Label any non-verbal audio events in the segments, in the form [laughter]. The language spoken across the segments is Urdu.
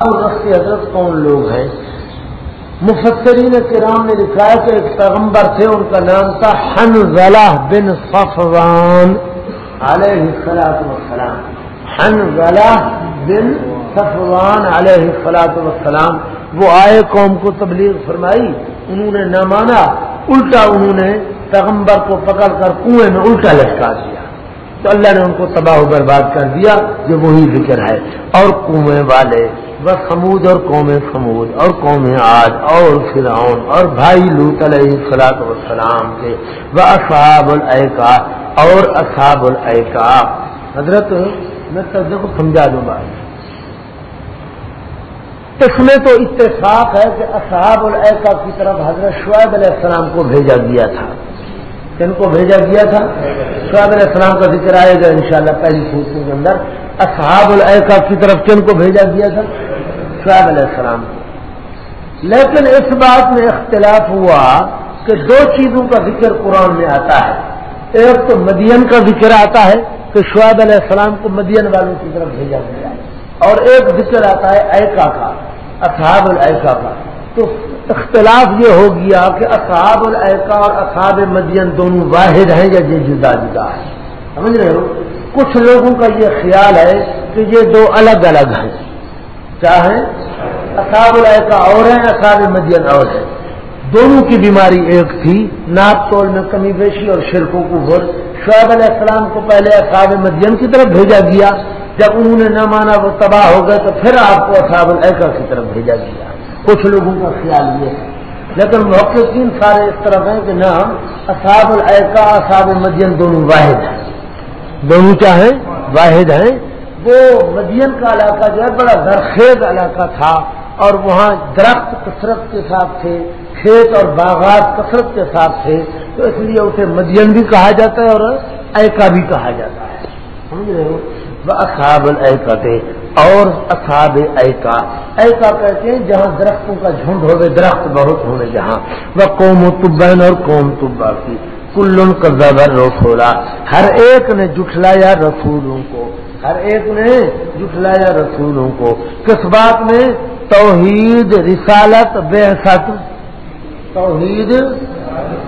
حضرت کون لوگ ہیں؟ مفسرین کرام نے لکھا ہے کہ ایک پیغمبر تھے، ان کا نام تھا حنزلہ بن صفوان، علیہ السلاط وسلام حنزلہ بن صفوان، علیہ السلاط وسلام وہ آئے، قوم کو تبلیغ فرمائی، انہوں نے نہ مانا، الٹا انہوں نے پیغمبر کو پکڑ کر کنویں میں الٹا لٹکا دیا۔ تو اللہ نے ان کو تباہ و برباد کر دیا، جو وہی ذکر ہے۔ اور کنویں والے، وہ سمود اور قوم سمود اور قوم آج اور فرعون، اور بھائی لوت علیہ السلاط والسلام کے۔ وہ اصحاب العقا اور اصحاب العقا حضرت، میں سب کو سمجھا دوں گا اس میں تو اتفاق ہے کہ اصحاب العقا کی طرف حضرت شعیب علیہ السلام کو بھیجا گیا تھا۔ کن کو بھیجا گیا تھا۔ شعیب علیہ السلام کا ذکر آئے گا انشاءاللہ پہلی صورتوں کے اندر۔ اصحاب العقا کی طرف کن کو بھیجا گیا تھا۔ شعیب علیہ السلام۔ کو لیکن اس بات میں اختلاف ہوا کہ دو چیزوں کا ذکر قرآن میں آتا ہے۔ ایک تو مدین کا ذکر آتا ہے کہ شعیب علیہ السلام کو مدین والوں کی طرف بھیجا گیا۔ اور ایک ذکر آتا ہے ایکا کا، اصحاب العقا کا۔ تو اختلاف یہ ہو گیا کہ اصحاب العقا اور اصحاب مدین دونوں واحد ہیں یا یہ جدا جدا ہے سمجھ رہے ہو؟ کچھ لوگوں کا یہ خیال ہے کہ یہ دو الگ الگ ہیں۔ چاہے اصحاب العقا اور ہیں، اصحاب مدین اور ہیں۔ دونوں کی بیماری ایک تھی ناپ توڑ میں کمی بیشی اور شرکوں کو بھر شعیب علیہ السلام کو پہلے اصحاب مدین کی طرف بھیجا گیا۔ جب انہوں نے نہ مانا وہ تباہ ہو گئے تو پھر آپ کو اصحاب العقا کی طرف بھیجا گیا۔ کچھ لوگوں کا خیال یہ ہے۔ لیکن محققین سارے اس طرف ہیں کہ نہ اصحاب العقا اصحاب مدین دونوں واحد ہیں۔ دونوں چاہیں واحد ہیں۔ وہ مدین کا علاقہ جو ہے، بڑا زرخیز علاقہ تھا اور وہاں درخت کثرت کے ساتھ تھے، کھیت اور باغات کثرت کے ساتھ تھے۔ تو اس لیے اسے مدین بھی کہا جاتا ہے اور ایکا بھی کہا جاتا ہے۔ سمجھ رہے ہو؟ وہ اصحاب العقا تھے۔ اور اصحاب ایکا۔ ایکا کہتے ہیں جہاں درختوں کا جھنڈ ہوئے، درخت بہت ہونے جہاں۔ وہ قوم تبین اور قوم تبا کی۔ کلن کا زبر رسولا ہر ایک نے جٹلایا رسولوں کو۔ ہر ایک نے جٹلایا رسولوں کو۔ کس بات میں؟ توحید، رسالت، بے ست توحید،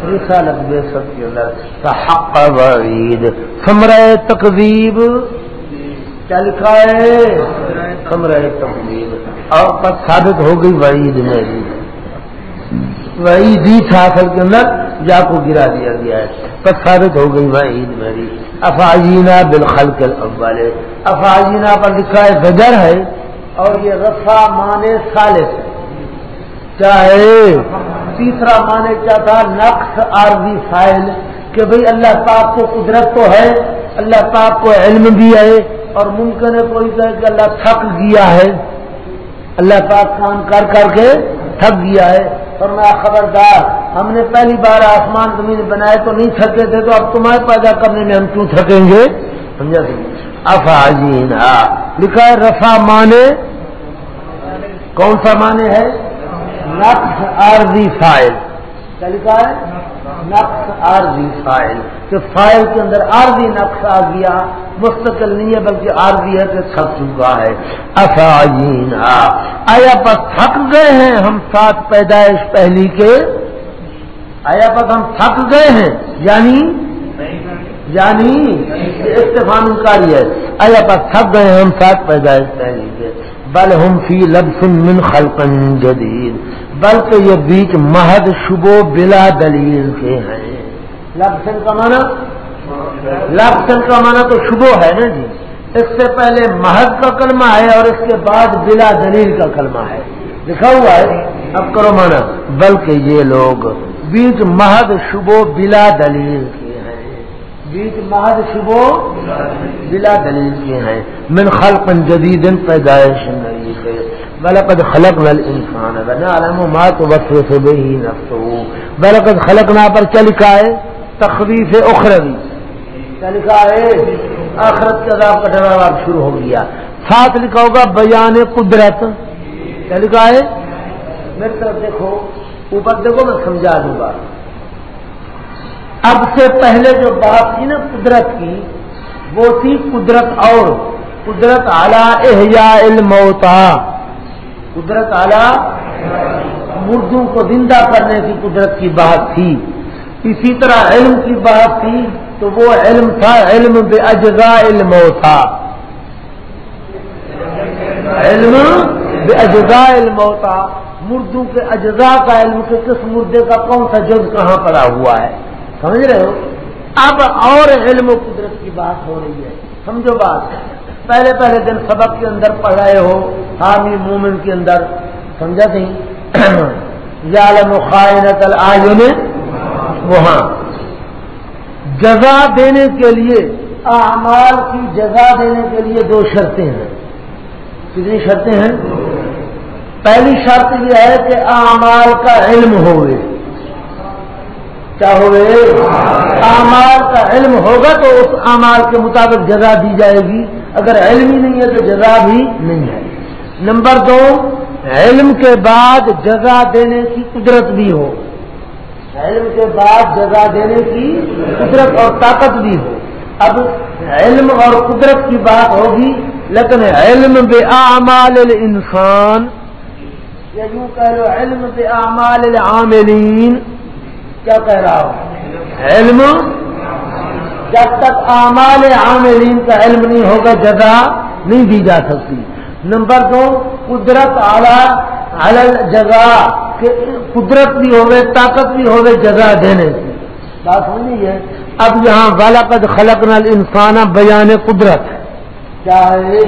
رسالت، بے ست کے اندر حق وعید۔ سمرہ تقزیب کیا لکھا ہے؟ کمرہ تقدیر اور پر ثابت ہو گئی وعید میری وعید ہی تھا اصل کے اندر جا کو گرا دیا گیا ہے۔ پر ثابت ہو گئی وعید میری افاجینا بالخل کے اول افاجینا پر لکھا ہے زجر ہے، اور یہ رفا مانے سالس چاہے تیسرا مانے کیا تھا؟ نقص عارضی فائل کہ بھئی اللہ پاک کو قدرت تو ہے، اللہ پاک کو علم بھی ہے اور ممکن ہے کوئی کہ اللہ تھک گیا ہے۔ اللہ پاک کام کر کر کے تھک گیا ہے۔ اور میں خبردار، ہم نے پہلی بار آسمان زمین بنائے تو نہیں تھکے تھے، تو اب تمہیں پیدا کرنے میں ہم کیوں تھکیں گے؟ سمجھا افاجین ہاں۔ لکھا ہے رفا مانے کون سا مانے ہے؟ نقص عارضی فائل کیا لکھا ہے؟ نقص عارضی فائل کہ فائل کے اندر عارضی نقص آ گیا مستقل نہیں ہے، بلکہ عارضی ہے کہ تھک چکا ہے۔ افاجین آیا بس تھک گئے ہیں ہم ساتھ پیدائش پہلی کے؟ آیا بس ہم تھک گئے ہیں؟ یعنی؟ یعنی استفان کاری ہے۔ آیا بس تھک گئے ہیں ہم ساتھ پیدائش پہلی کے؟ بل ہم فی لبس من خلق جدید۔ بلکہ یہ بیچ مہد شبو بلا دلیل کے ہیں۔ لبسن کا معنی لبسن کا معنی تو شبو ہے نا جی۔ اس سے پہلے مہد کا کلمہ ہے اور اس کے بعد بلا دلیل کا کلمہ ہے۔ لکھا ہوا ہے؟ اب کرو مانا بلکہ یہ لوگ بیچ مہد شبو بلا دلیل کے ہیں۔ بیچ مہد شبو بلا دلیل کے ہیں۔ من خلق جدید پیدائش نہیں ہے بلقد خلقنا الانسان ونعلم ما توسوس به نفسه. بلقد خلقنا پر کیا لکھا ہے؟ تخویف اخروی. کیا لکھا ہے؟ آخرت کے عذاب کا ڈراوا شروع ہو گیا. ساتھ لکھا ہوگا بیان قدرت. کیا لکھا ہے؟ میری طرف دیکھو، اوپر دیکھو، میں سمجھا دوں گا۔ اب سے پہلے جو بات تھی نا قدرت کی، وہ تھی قدرت اور. قدرت اعلی احیاء الموتا قدرت اعلیٰ مردوں کو زندہ کرنے کی قدرت کی بات تھی۔ اسی طرح علم کی بات تھی تو وہ علم تھا، علم بے اجزا علم تھا علم بے اجزا علم ہوتا مردوں کے اجزاء کا علم کہ کس مردے کا کون سا جز کہاں پڑا ہوا ہے۔ سمجھ رہے ہو؟ اب اور علم و قدرت کی بات ہو رہی ہے۔ سمجھو بات۔ پہلے پہلے دن سبق کے اندر پڑھ رہے ہو، حامی مومن کے اندر، سمجھا نہیں؟ [clears throat] ظالم خائنت العین وہاں۔ جزا دینے کے لیے، اعمال کی جزا دینے کے لیے دو شرطیں ہیں۔ کتنی شرطیں ہیں؟ پہلی شرط یہ ہے کہ اعمال کا علم ہوئے۔ کیا ہوئے؟ اعمال کا علم ہوگا تو اس اعمال کے مطابق جزا دی جائے گی۔ اگر علم ہی نہیں ہے تو جزا بھی نہیں ہے۔ نمبر دو، علم کے بعد جزا دینے کی قدرت بھی ہو۔ علم کے بعد جزا دینے کی قدرت اور طاقت بھی ہو۔ اب علم اور قدرت کی بات ہوگی، لیکن علم بے اعمال الانسان۔ یا یوں کہہ لو، علم بے اعمال العاملین۔ کیا کہہ رہا ہوں؟ علم جب تک اعمال عاملین کا علم نہیں ہوگا جگہ نہیں دی جا سکتی۔ نمبر دو، قدرت اعلی جگہ قدرت بھی ہوگی، طاقت بھی ہوگی جگہ دینے کی۔ بات سمجھ ہے؟ اب یہاں والا خلق نل انسان بیان قدرت۔ کیا ہے؟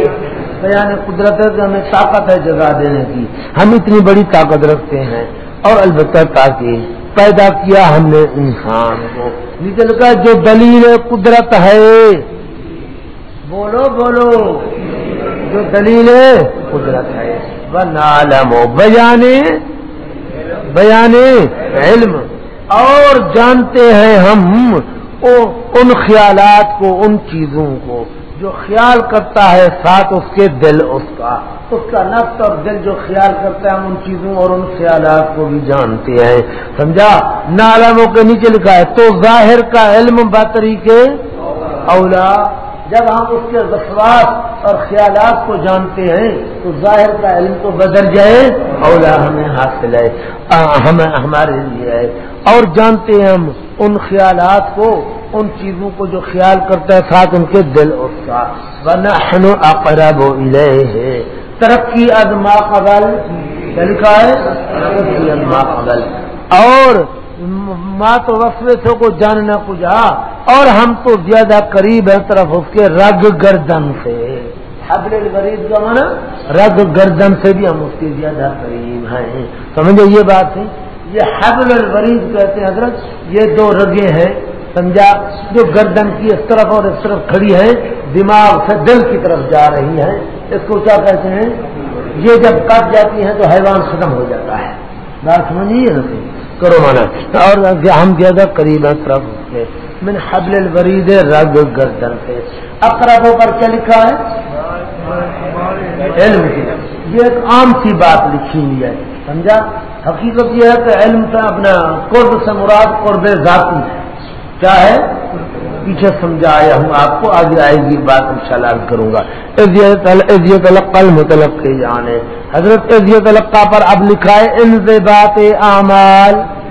بیان قدرت ہے کہ ہمیں طاقت ہے جگہ دینے کی۔ ہم اتنی بڑی طاقت رکھتے ہیں اور البتہ تاکہ پیدا کیا ہم نے انسان کو۔ نیچے لکھا جو دلیل قدرت ہے۔ بولو بولو۔ جو دلیل قدرت ہے۔ وہ نالم بیان بیان علم۔ اور جانتے ہیں ہم ان خیالات کو، ان چیزوں کو۔ جو خیال کرتا ہے، ساتھ اس کے دل، اس کا اس کا نفس اور دل جو خیال کرتا ہے، ہم ان چیزوں اور ان خیالات کو بھی جانتے ہیں۔ سمجھا؟ نالموں کے نیچے لکھا ہے، تو ظاہر کا علم بطری کے اولا جب ہم اس کے وسواس اور خیالات کو جانتے ہیں، تو ظاہر کا علم تو بدل جائے اولا ہمیں حاصل ہے ہمیں ہمارے لیے ہے۔ اور جانتے ہیں ہم ان خیالات کو، ان چیزوں کو جو خیال کرتا ہے، ساتھ ان کے دل اس کا ورنہ اقرب ہے ترقی ادما قبل۔ لکھا ہے؟ ترقی ادما قبل۔ اور ماں تو وسوے کو جاننا کجا اور ہم تو زیادہ قریب ہیں طرف اس کے رگ گردن سے۔ حبل الورید کا مانا رگ گردن سے بھی ہم اس کے زیادہ قریب ہیں۔ سمجھو یہ بات ہے یہ حبل الورید کہتے ہیں حضرت، یہ دو رگیں ہیں۔ سمجھا؟ جو گردن کی اس طرف اور اس طرف کھڑی ہے دماغ سے دل کی طرف جا رہی ہیں۔ اس کو کیا کہتے ہیں؟ یہ جب کٹ جاتی ہیں تو حیوان ختم ہو جاتا ہے۔ بات سمجھیے نا کرو مانا۔ اور ہم زیادہ قریب ہیں طرف سے من حبل الورید رگ گردن سے۔ اقربوں پر کیا لکھا ہے؟ علم کی۔ یہ ایک عام سی بات لکھی ہوئی ہے، سمجھا؟ حقیقت یہ ہے کہ علم سے اپنا قرب سے مراد قرب ذاتی ہے۔ کیا ہے؟ پیچھے سمجھایا ہوں آپ کو، آگے آئے گی بات ان شاء اللہ کروں گا۔ عزیت القل متلق کے جانے حضرت عزیت القا پر اب لکھا ہے، ان سے بات اعمال۔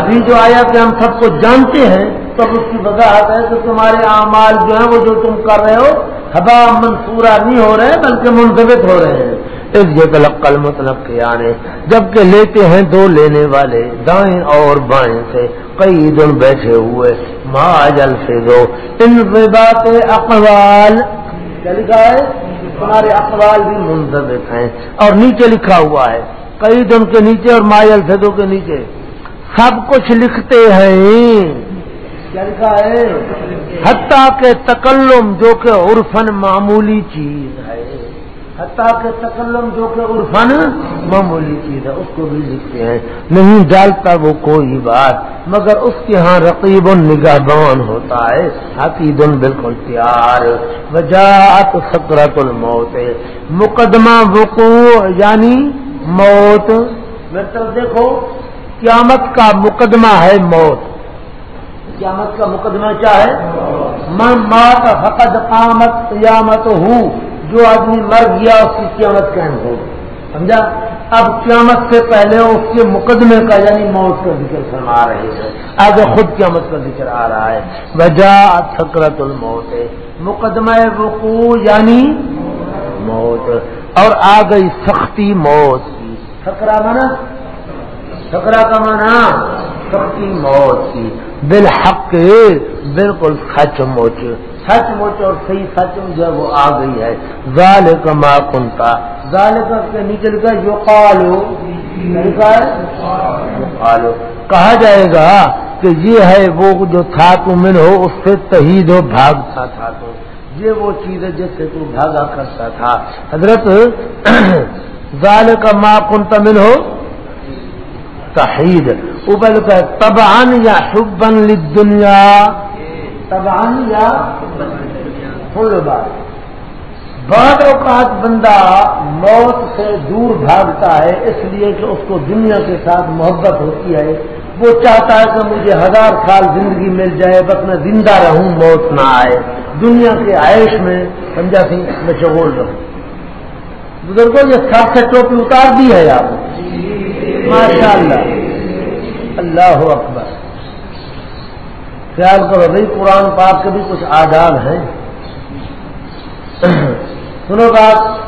ابھی جو آیا کہ ہم سب کو جانتے ہیں تب اس کی وضاحت ہے کہ تمہارے اعمال جو ہیں وہ جو تم کر رہے ہو، ہوا منصورہ نہیں ہو رہے، بلکہ منتبت ہو رہے ہیں۔ اس یہ تلقل مطلب کے آنے جبکہ لیتے ہیں دو لینے والے، دائیں اور بائیں سے کئی دن بیٹھے ہوئے ماں جل سے دو ان بات اقوال لکھا ہے؟ تمہارے اقوال بھی منتبت ہیں۔ اور نیچے لکھا ہوا ہے کئی دن کے نیچے اور ماجل سے کے نیچے۔ سب کچھ لکھتے ہیں۔ کیا لکھا ہے؟ حتیٰ کے تکلم جو کہ عرفن معمولی چیز ہے۔ حتیٰ کے تکلم جو کہ عرفن معمولی چیز ہے، اس کو بھی لکھتے ہیں۔ نہیں ڈالتا وہ کوئی بات، مگر اس کے ہاں رقیب نگاہ بان ہوتا ہے۔ حقیب بالکل تیار۔ وجات سکرت الموت۔ مقدمہ وقوع یعنی موت طرف دیکھو قیامت کا مقدمہ ہے موت۔ قیامت کا مقدمہ کیا ہے؟ من مات فقد قامت قیامت ہوں جو آدمی مر گیا اس کی قیامت قائم ہوگی سمجھا؟ اب قیامت سے پہلے اس کے مقدمے کا یعنی موت کا ذکر فرما رہے ہیں۔ آگے خود قیامت کا ذکر آ رہا ہے۔ وجہ سکرت الموت۔ مقدمہ وقوع یعنی موت۔ اور آ گئی سختی موت۔ سکرا مانا؟ سکرا کا مانا سختی موت کی۔ بالحق بالکل سچ موچ سچ مچ اور صحیح سچ جو وہ آ گئی ہے۔ ظال کا ماں کنتا ظال کا کے نیچے لکھا جو قالو لکھا ہے کہا جائے گا کہ یہ ہے وہ جو تھا تو من ہو، اس سے تہید ہو، بھاگتا تھا تو۔ یہ وہ چیز ہے جس سے تو بھاگا کرتا تھا۔ حضرت [clears throat] ظال کا ماں کنتا من ہو تحید۔ ابل کا تبان یا شبن دنیا تبان یا فل بات بعض اوقات بندہ موت سے دور بھاگتا ہے، اس لیے کہ اس کو دنیا کے ساتھ محبت ہوتی ہے۔ وہ چاہتا ہے کہ مجھے ہزار سال زندگی مل جائے، بس میں زندہ رہوں، موت نہ آئے۔ دنیا کے عائش میں، سمجھا سی، میں چگول رہوں۔ بزرگوں، یہ سب سے ٹوپی اتار دی ہے آپ ماشاء اللہ اللہ اکبر۔ خیال کرو بھائی، قرآن پاک کے بھی کچھ آداب ہیں۔ [clears throat] سنو بات۔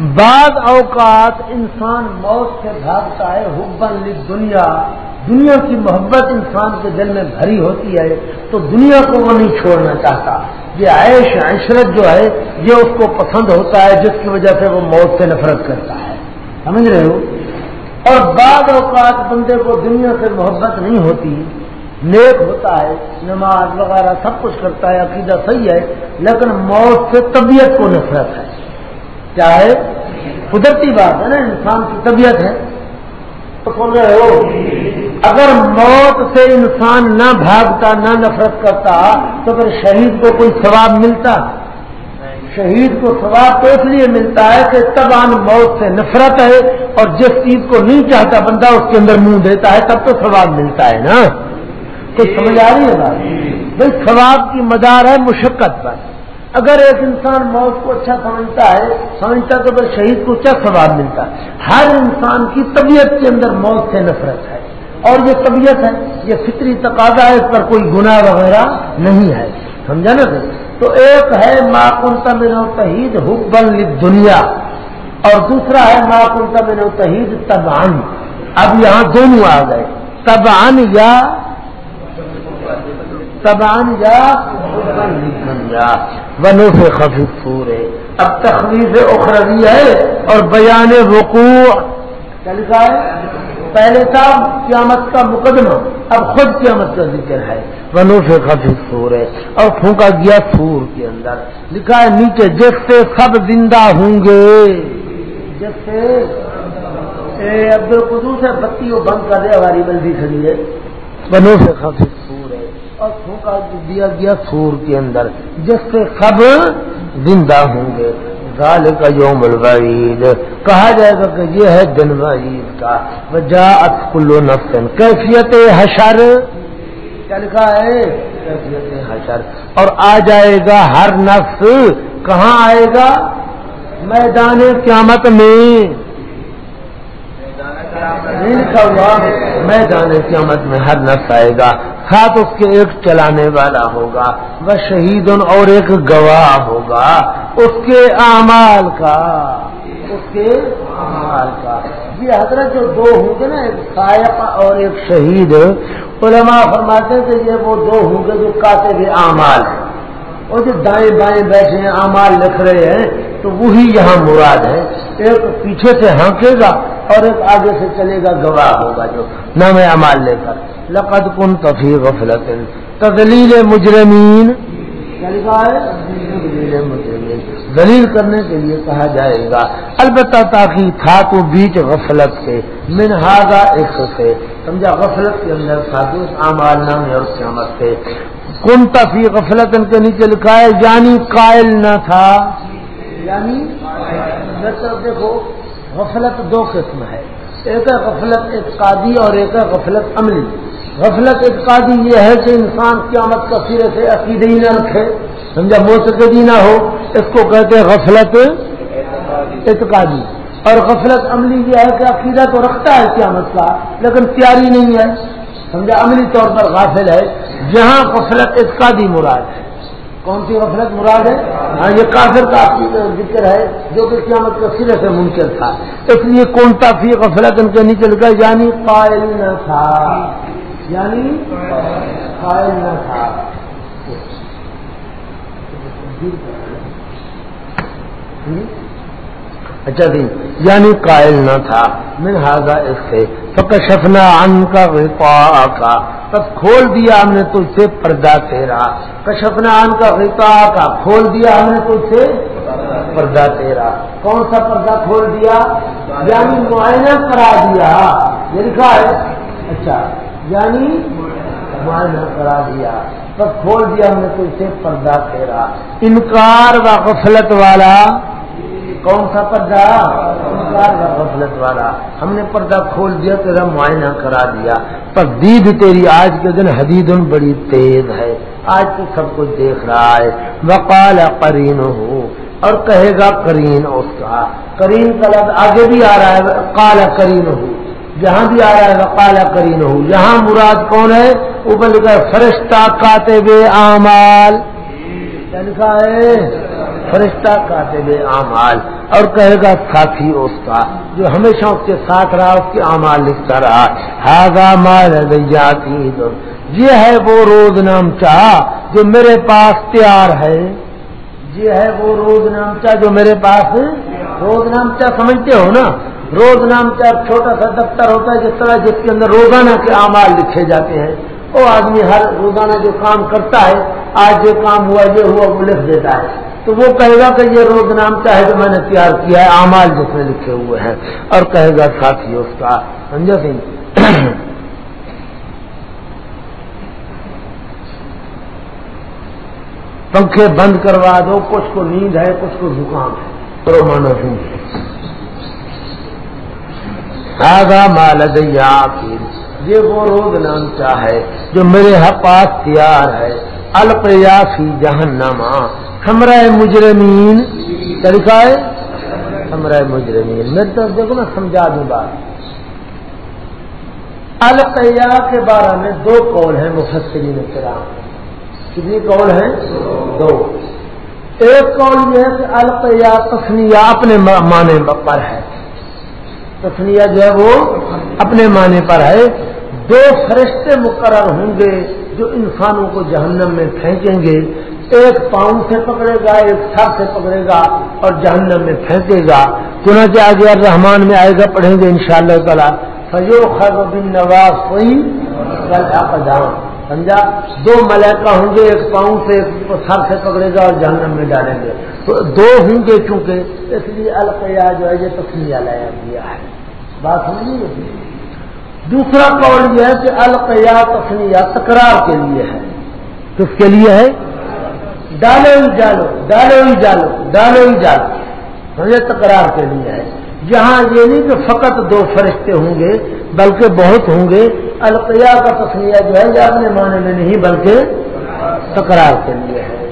بعض اوقات انسان موت سے بھاگتا ہے حبن لی دنیا دنیا کی محبت انسان کے دل میں بھری ہوتی ہے، تو دنیا کو وہ نہیں چھوڑنا چاہتا۔ یہ عیش، عشرت جو ہے، یہ اس کو پسند ہوتا ہے، جس کی وجہ سے وہ موت سے نفرت کرتا ہے۔ سمجھ رہے ہو؟ اور بعض اوقات بندے کو دنیا سے محبت نہیں ہوتی۔ نیک ہوتا ہے، نماز وغیرہ سب کچھ کرتا ہے، عقیدہ صحیح ہے، لیکن موت سے طبیعت کو نفرت ہے۔ چاہے قدرتی بات ہے نا، انسان کی طبیعت ہے۔ تو سن رہے ہو؟ اگر موت سے انسان نہ بھاگتا، نہ نفرت کرتا، تو پھر شہید کو کوئی ثواب ملتا؟ شہید کو ثواب تو اس لیے ملتا ہے کہ تب آن موت سے نفرت ہے اور جس چیز کو نہیں چاہتا بندہ، اس کے اندر منہ دیتا ہے، تب تو ثواب ملتا ہے نا۔ کچھ سمجھ آ رہی ہے بات؟ بھائی، ثواب کی مدار ہے مشقت پر اگر ایک انسان موت کو اچھا سمجھتا ہے، سمجھتا تو پھر شہید کو کیا ثواب ملتا ہے۔ ہر انسان کی طبیعت کے اندر موت سے نفرت ہے۔ اور یہ طبیعت ہے، یہ فطری تقاضا ہے، اس پر کوئی گناہ وغیرہ نہیں ہے۔ سمجھا نا تو ایک ہے ماں ماکن من تحید حکبل دنیا اور دوسرا ہے ماں ماکن من تحید تبان اب یہاں دونوں آ گئے۔ تبان یا تبان جا جا ونو سے خفیف پورے اب تخلیف اخروی ہے اور بیان وقوع۔ کیا لکھا ہے؟ پہلے تھا قیامت کا مقدمہ، اب خود قیامت کا ذکر ہے۔ ونو سے خفیف سور ہے اور پھونکا گیا سور کے اندر۔ لکھا ہے نیچے، جس سے سب زندہ ہوں گے۔ جس سے؟ عبد القدوس ہے بتی کو بند کر دے، ہماری بلدی کھڑی ہے۔ ونو سے خفیف اور پھونکا دیا گیا سور کے اندر، جس سے سب زندہ ہوں گے۔ غال کا یوم الوعید۔ کہا جائے گا کہ یہ ہے دن وعید کا۔ وجا کلو نفسن۔ کیفیت حشر۔ کیا لکھا ہے؟ کیفیت حشر۔ اور آ جائے گا ہر نفس۔ کہاں آئے گا؟ میدان قیامت میں۔ میدان قیامت میں ہر نفس آئے گا۔ ساتھ اس کے ایک چلانے والا ہوگا، وہ شہید اور ایک گواہ ہوگا۔ اس کے اعمال کا، اس کے اعمال کا۔ یہ حضرت جو دو ہوں گے نا، ایک سائق اور ایک شہید، علماء فرماتے ہیں کہ یہ وہ دو ہوں گے جو کاتے ہوئے اعمال ہیں۔ اور جو دائیں بائیں بیٹھے ہیں، اعمال لکھ رہے ہیں تو وہی یہاں مراد ہے۔ ایک پیچھے سے ہانکے گا اور ایک آگے سے چلے گا، گواہ ہوگا جو نام امال لے کر۔ لقد کن تفی غفلت۔ تدلیل مجرمین۔ یعنی دلیل کرنے کے لیے کہا جائے گا۔ البتہ تاکہ تھا تو بیچ غفلت سے منہاگا ایک سے۔ سمجھا؟ غفلت کے اندر تھا تو اس امال اور قیامت سے کن تفی غفلت ان کے نیچے لکھا ہے یعنی قائل نہ تھا۔ یعنی دیکھو، غفلت دو قسم ہے۔ ایک ہے غفلت اعتقادی اور ایک ہے غفلت عملی۔ غفلت اعتقادی یہ ہے کہ انسان قیامت کا سرے سے عقیدے ہی نہ رکھے۔ سمجھا، موسیقی نہ ہو، اس کو کہتے ہیں غفلت اعتقادی۔ اور غفلت عملی یہ ہے کہ عقیدہ تو رکھتا ہے قیامت کا، لیکن تیاری نہیں ہے۔ سمجھا، عملی طور پر غافل ہے۔ جہاں غفلت اعتقادی مراد ہے کون سی غفلت مراد ہے؟ ہاں یہ کافر کا ذکر ہے جو کہ قیامت کا سرے سے منکر تھا۔ اس لیے کون سا فی غفلت ان کے نیچے لکھا یعنی قائل نہ تھا۔ یعنی قائل نہ تھا۔ اچھا جی یعنی قائل نہ تھا۔ من ہاضا اس سے فکشفنا ان کا غطاء کا تب کھول دیا ہم نے تجھ سے پردہ تیرا۔ کشفنا ان کا غطاء کا کھول دیا ہم نے تجھ سے پردہ تیرا۔ کون سا پردہ کھول دیا؟ یعنی معائنہ کرا دیا۔ یہ لکھا ہے؟ اچھا یعنی معائنہ کرا دیا۔ تب کھول دیا ہم نے تجھ سے پردہ تیرا۔ انکار و غفلت والا کون سا پردہ؟ غفلت والا۔ ہم نے پردہ کھول دیا، تیرا معائنہ کرا دیا۔ پر دید تیری آج کے دن حدید بڑی تیز ہے۔ آج تو سب کچھ دیکھ رہا ہے۔ وقال کرین ہو اور کہے گا کرین اس کا۔ کرین کا لفظ آگے بھی آ رہا ہے۔ کالا کرین ہو جہاں بھی آ رہا ہے، وقال کرین ہو یہاں مراد کون ہے؟ اوپر لکھا فرشتہ کاتے بے آمال لکھا یعنی ہے فرشتہ کاتے بے امال اور کہے گا ساتھی اس کا جو ہمیشہ اس کے ساتھ رہا، اس کے امال لکھتا رہا۔ ہاگا مال جاتی یہ ہے وہ روز نام چاہ جو میرے پاس تیار ہے۔ یہ ہے وہ روز نام چاہ جو میرے پاس روز نام چاہ سمجھتے ہو نا؟ روز نام چاہ چھوٹا سا دفتر ہوتا ہے، جس طرح جس کے اندر روزانہ کے امال لکھے جاتے ہیں۔ وہ آدمی ہر روزانہ جو کام کرتا ہے، آج جو کام ہوا، یہ ہوا، وہ لکھ دیتا ہے۔ تو وہ کہے گا کہ یہ روز نام کا ہے جو میں نے تیار کیا ہے امال جس میں لکھے ہوئے ہیں۔ اور کہے گا ساتھی اس کا سنجے سنگھ پنکھے بند کروا دو، کچھ کو نیند ہے، کچھ کو زکام ہے۔ پرومانا سنگھ مال دیا یہ وہ روز نام چاہے جو میرے پاس تیار ہے۔ الپیا فی جہنما ہمرا مجرمین، طریقہ ہے؟ ہمرا مجرمین۔ میری طرف دیکھو نا، سمجھا دوں بات۔ القیا کے بارے میں دو قول ہیں مفسرین کرام کتنی قول ہیں؟ دو۔ ایک قول یہ ہے کہ القیا تفنیا اپنے معنی پر ہے۔ تفنیا جو ہے وہ اپنے معنی پر ہے۔ دو فرشتے مقرر ہوں گے جو انسانوں کو جہنم میں پھینکیں گے۔ ایک پاؤں سے پکڑے گا، ایک سر سے پکڑے گا اور جہنم میں پھینکے گا۔ چنانچہ آگے رحمان میں آئے گا، پڑھیں گے انشاءاللہ شاء اللہ تعالیٰ۔ فجو خر بن نواز کوئی سمجھا؟ دو ملیکا ہوں گے، ایک پاؤں سے، ایک سر سے پکڑے گا اور جہنم میں ڈالیں گے۔ تو دو ہوں گے چونکہ اس لیے القیا جو ہے، یہ تفریح لایا گیا ہے۔ بات سمجھیے دوسرا قول یہ ہے کہ القیا تفریح تکرار کے لیے ہے۔ کس کے لیے ہے؟ ڈالو ہی جالو ڈالو ہی جالو ڈالو ہی جالو سمجھے تکرار کے لیے ہے۔ یہاں یہ نہیں کہ فقط دو فرشتے ہوں گے، بلکہ بہت ہوں گے۔ القیا کا تصویر جو ہے، یہ اپنے معنی میں نہیں، بلکہ تکرار کے لیے ہے۔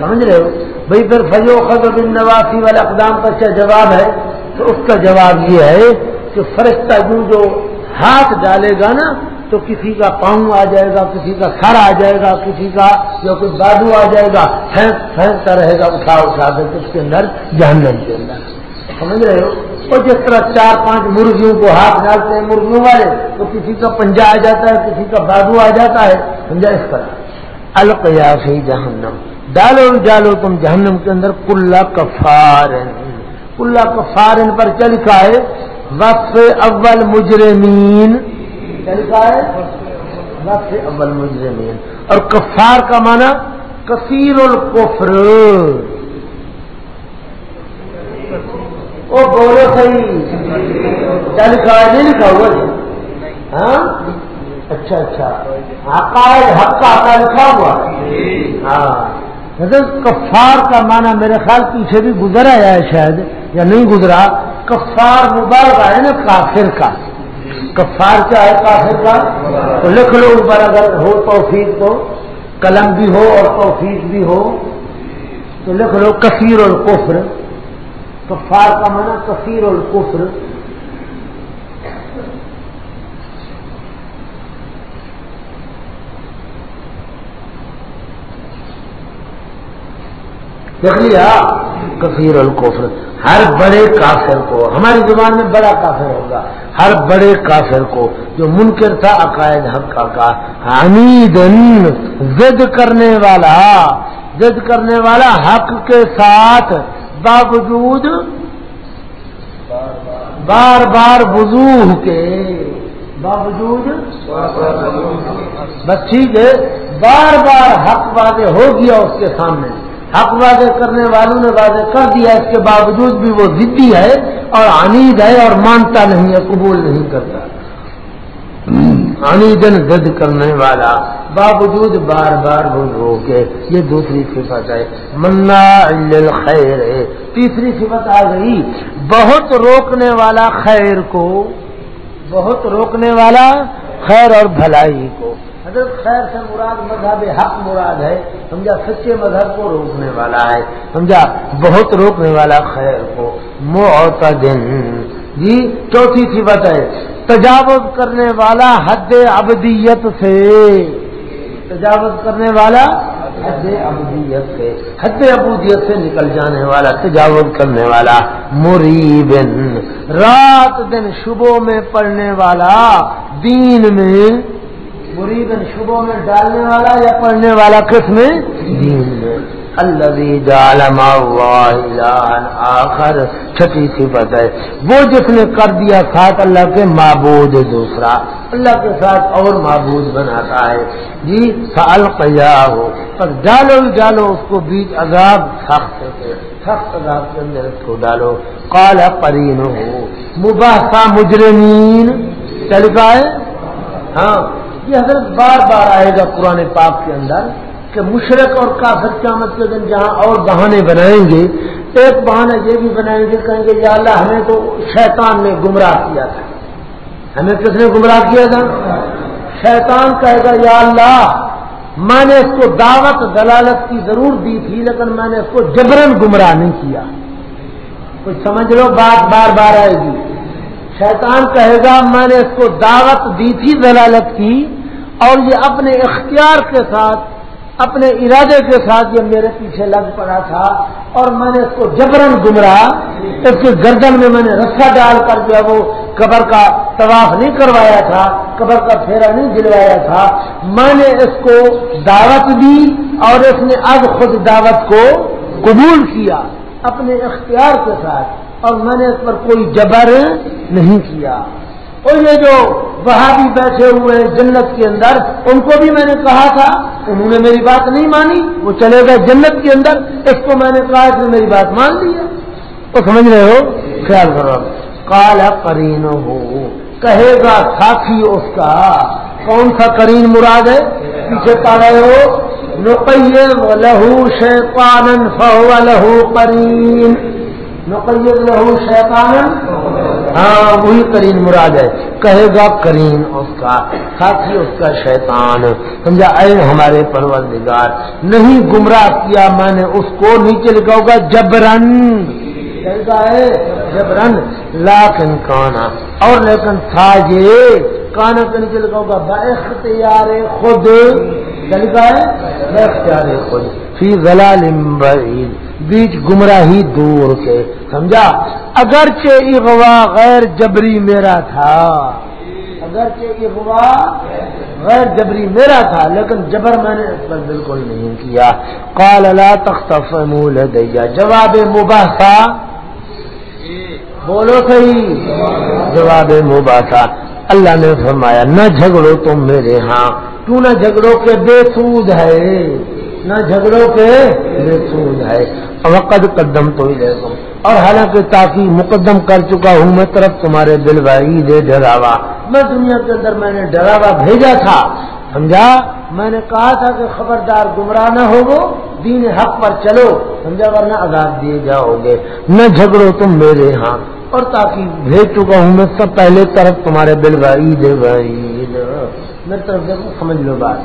سمجھ رہے ہو؟ بھائی پھر فجو خبر نواسی والے اقدام کا کیا جواب ہے؟ تو اس کا جواب یہ ہے کہ فرشتہ یوں جو ہاتھ ڈالے گا نا تو کسی کا پاؤں آ جائے گا، کسی کا سر آ جائے گا، کسی کا جو کوئی بادو آ جائے گا، پھینک، پھینکتا رہے گا، اٹھا اٹھا کے اس کے اندر جہنم کے اندر۔ سمجھ رہے ہو؟ اور جس طرح چار، پانچ مرغیوں کو ہاتھ ڈالتے ہیں مرغیوں والے، تو کسی کا پنجا آ جاتا ہے، کسی کا بادو آ جاتا ہے۔ سمجھا اس طرح۔ القیافی جہنم۔ ڈالو ڈالو تم جہنم کے اندر۔ کلا کفار کلا کفار پر چل لکھا ہے وقف اول مجرمین۔ ہے اول مجرمین۔ اور کفار کا معنی کثیر القفر وہ بولو صحیح۔ کیا لکھا ہے، نہیں لکھا ہوا جی۔ ہاں؟ اچھا اچھا۔ عقائد، حق کا آتا لکھا ہوا۔ ہاں۔ کفار کا معنی میرے خیال پیچھے بھی گزرا ہے شاید، یا نہیں گزرا، کفار مبارک ہے نا کافر کا۔ کفار چاہے کافر کا، تو لکھ لو اوپر اگر ہو توفیق تو، قلم بھی ہو اور توفیق بھی ہو، تو لکھ لو کثیر القفر کفار کا مانا کثیر القفر دیکھ لیا کثیر القفر ہر بڑے کافر کو. ہماری زبان میں بڑا کافر ہوگا. ہر بڑے کافر کو جو منکر تھا عقائد حق کا حمیدن زد کرنے والا. زد کرنے والا حق کے ساتھ باوجود بار بار وضوح کے باوجود بس ٹھیک ہے. بار بار حق واضح ہو گیا اس کے سامنے. حق واضح کرنے والوں نے واضح کر دیا اس کے باوجود بھی وہ ضدی ہے اور انید ہے اور مانتا نہیں ہے، قبول نہیں کرتا۔ انیدن زد کرنے والا، باوجود بار بار وہ رو کے یہ دوسری صفت ہے منا خیر ہے تیسری صفت آ گئی، بہت روکنے والا خیر کو، بہت روکنے والا خیر اور بھلائی کو۔ حضرت خیر سے مراد مذہب حق مراد ہے، سمجھا سچے مذہب کو روکنے والا ہے، سمجھا بہت روکنے والا خیر کو، معتدن۔ جی چوتھی سی بات ہے، تجاوز کرنے والا حد ابدیت سے۔ تجاوز کرنے والا حد ابدیت سے۔ حد ابودیت سے نکل جانے والا، تجاوز کرنے والا، مریبن۔ رات دن شبوں میں پڑھنے والا، دین میں مرید شبوں میں ڈالنے والا یا پڑھنے والا کس میں؟ اللہ آخر، چھٹی سی بات ہے۔ وہ جس نے کر دیا ساتھ اللہ کے معبود دوسرا، اللہ کے ساتھ اور معبود بناتا ہے۔ جی سال پیا ہو پر ڈالو ہی ڈالو اس کو بیچ عذاب، سخت سخت عذاب کے اندر اس کو ڈالو۔ کالا پرین ہو مباحثہ مجرمین۔ چل ہے ہاں۔ یہ حضرت بار بار آئے گا قرآن پاک کے اندر کہ مشرق اور کافر قیامت کے دن جہاں اور بہانے بنائیں گے، ایک بہانہ یہ بھی بنائیں گے، کہیں گے یا اللہ ہمیں تو شیطان نے گمراہ کیا تھا۔ ہمیں کس نے گمراہ کیا تھا؟ شیطان کہے گا، یا اللہ، میں نے اس کو دعوت دلالت کی ضرور دی تھی، لیکن میں نے اس کو جبرن گمراہ نہیں کیا۔ کچھ سمجھ لو، بات بار بار آئے گی۔ شیطان کہے گا، میں نے اس کو دعوت دی تھی دلالت کی، اور یہ اپنے اختیار کے ساتھ، اپنے ارادے کے ساتھ یہ میرے پیچھے لگ پڑا تھا، اور میں نے اس کو جبرن گمراہ، اس کے گردن میں میں نے رسا ڈال کر جو وہ قبر کا طواف نہیں کروایا تھا، قبر کا پھیرا نہیں دلوایا تھا، میں نے اس کو دعوت دی، اور اس نے اب خود دعوت کو قبول کیا، اپنے اختیار کے ساتھ۔ اور میں نے اس پر کوئی جبر نہیں کیا۔ اور یہ جو وہاں بھی بیٹھے ہوئے ہیں جنت کے اندر، ان کو بھی میں نے کہا تھا، انہوں نے میری بات نہیں مانی، وہ چلے گئے جنت کے اندر، اس کو میں نے کہا، اس نے میری بات مان لی ہے۔ تو سمجھ رہے ہو؟ خیال کرو۔ کالا کرین ہو کہے گا ساتھی اس کا، کون سا کرین مراد ہے؟ پیچھے پا رہے ہو۔ نقیے لہو شیطان فہو لہو کرین نقید لہو شیطان ہاں وہی کرین مراد ہے۔ کہے گا کرین اس کا ساتھی اس کا شیطان۔ سمجھا؟ اے ہمارے پروردگار، نہیں گمراہ کیا میں نے، اس کو نیچے لکھا ہوگا جبرن۔ کہتا ہے جبرن۔ لاکن کانا، اور لیکن تھا یہ، کانا کے نیچے لکھا ہوگا باختیار خود۔ لکھا ہے؟ فی ضلال بعید۔ بیچ گمراہی دور کے۔ سمجھا؟ اگرچہ اغوا غیر جبری میرا تھا۔ اگرچہ اغوا غیر جبری میرا تھا لیکن جبر میں نے اس پر بالکل نہیں کیا۔ کال اللہ تخت مول دیا جواب مباحثہ بولو صحیح۔ جواب مباحثہ اللہ نے فرمایا نہ جھگڑو تم میرے ہاں۔ تو نہ جھگڑو کے بے سود ہے، نہ جھگڑوں کے بے سود ہے۔ وقت قدم تو ہی اور حالانکہ تاکہ مقدم کر چکا ہوں میں طرف تمہارے دل بھائی دے ڈراوا۔ میں دنیا کے اندر میں نے ڈراوا بھیجا تھا۔ سمجھا؟ میں نے کہا تھا کہ خبردار گمراہ نہ ہوگو، دین حق پر چلو۔ سمجھا؟ ورنہ آزاد دیے جاؤ گے نہ جھگڑو تم میرے ہاں۔ اور تاکہ بھیج چکا ہوں میں سب پہلے طرف تمہارے دل بھائی دے بھائی میری طرف دیکھو سمجھ لو بات۔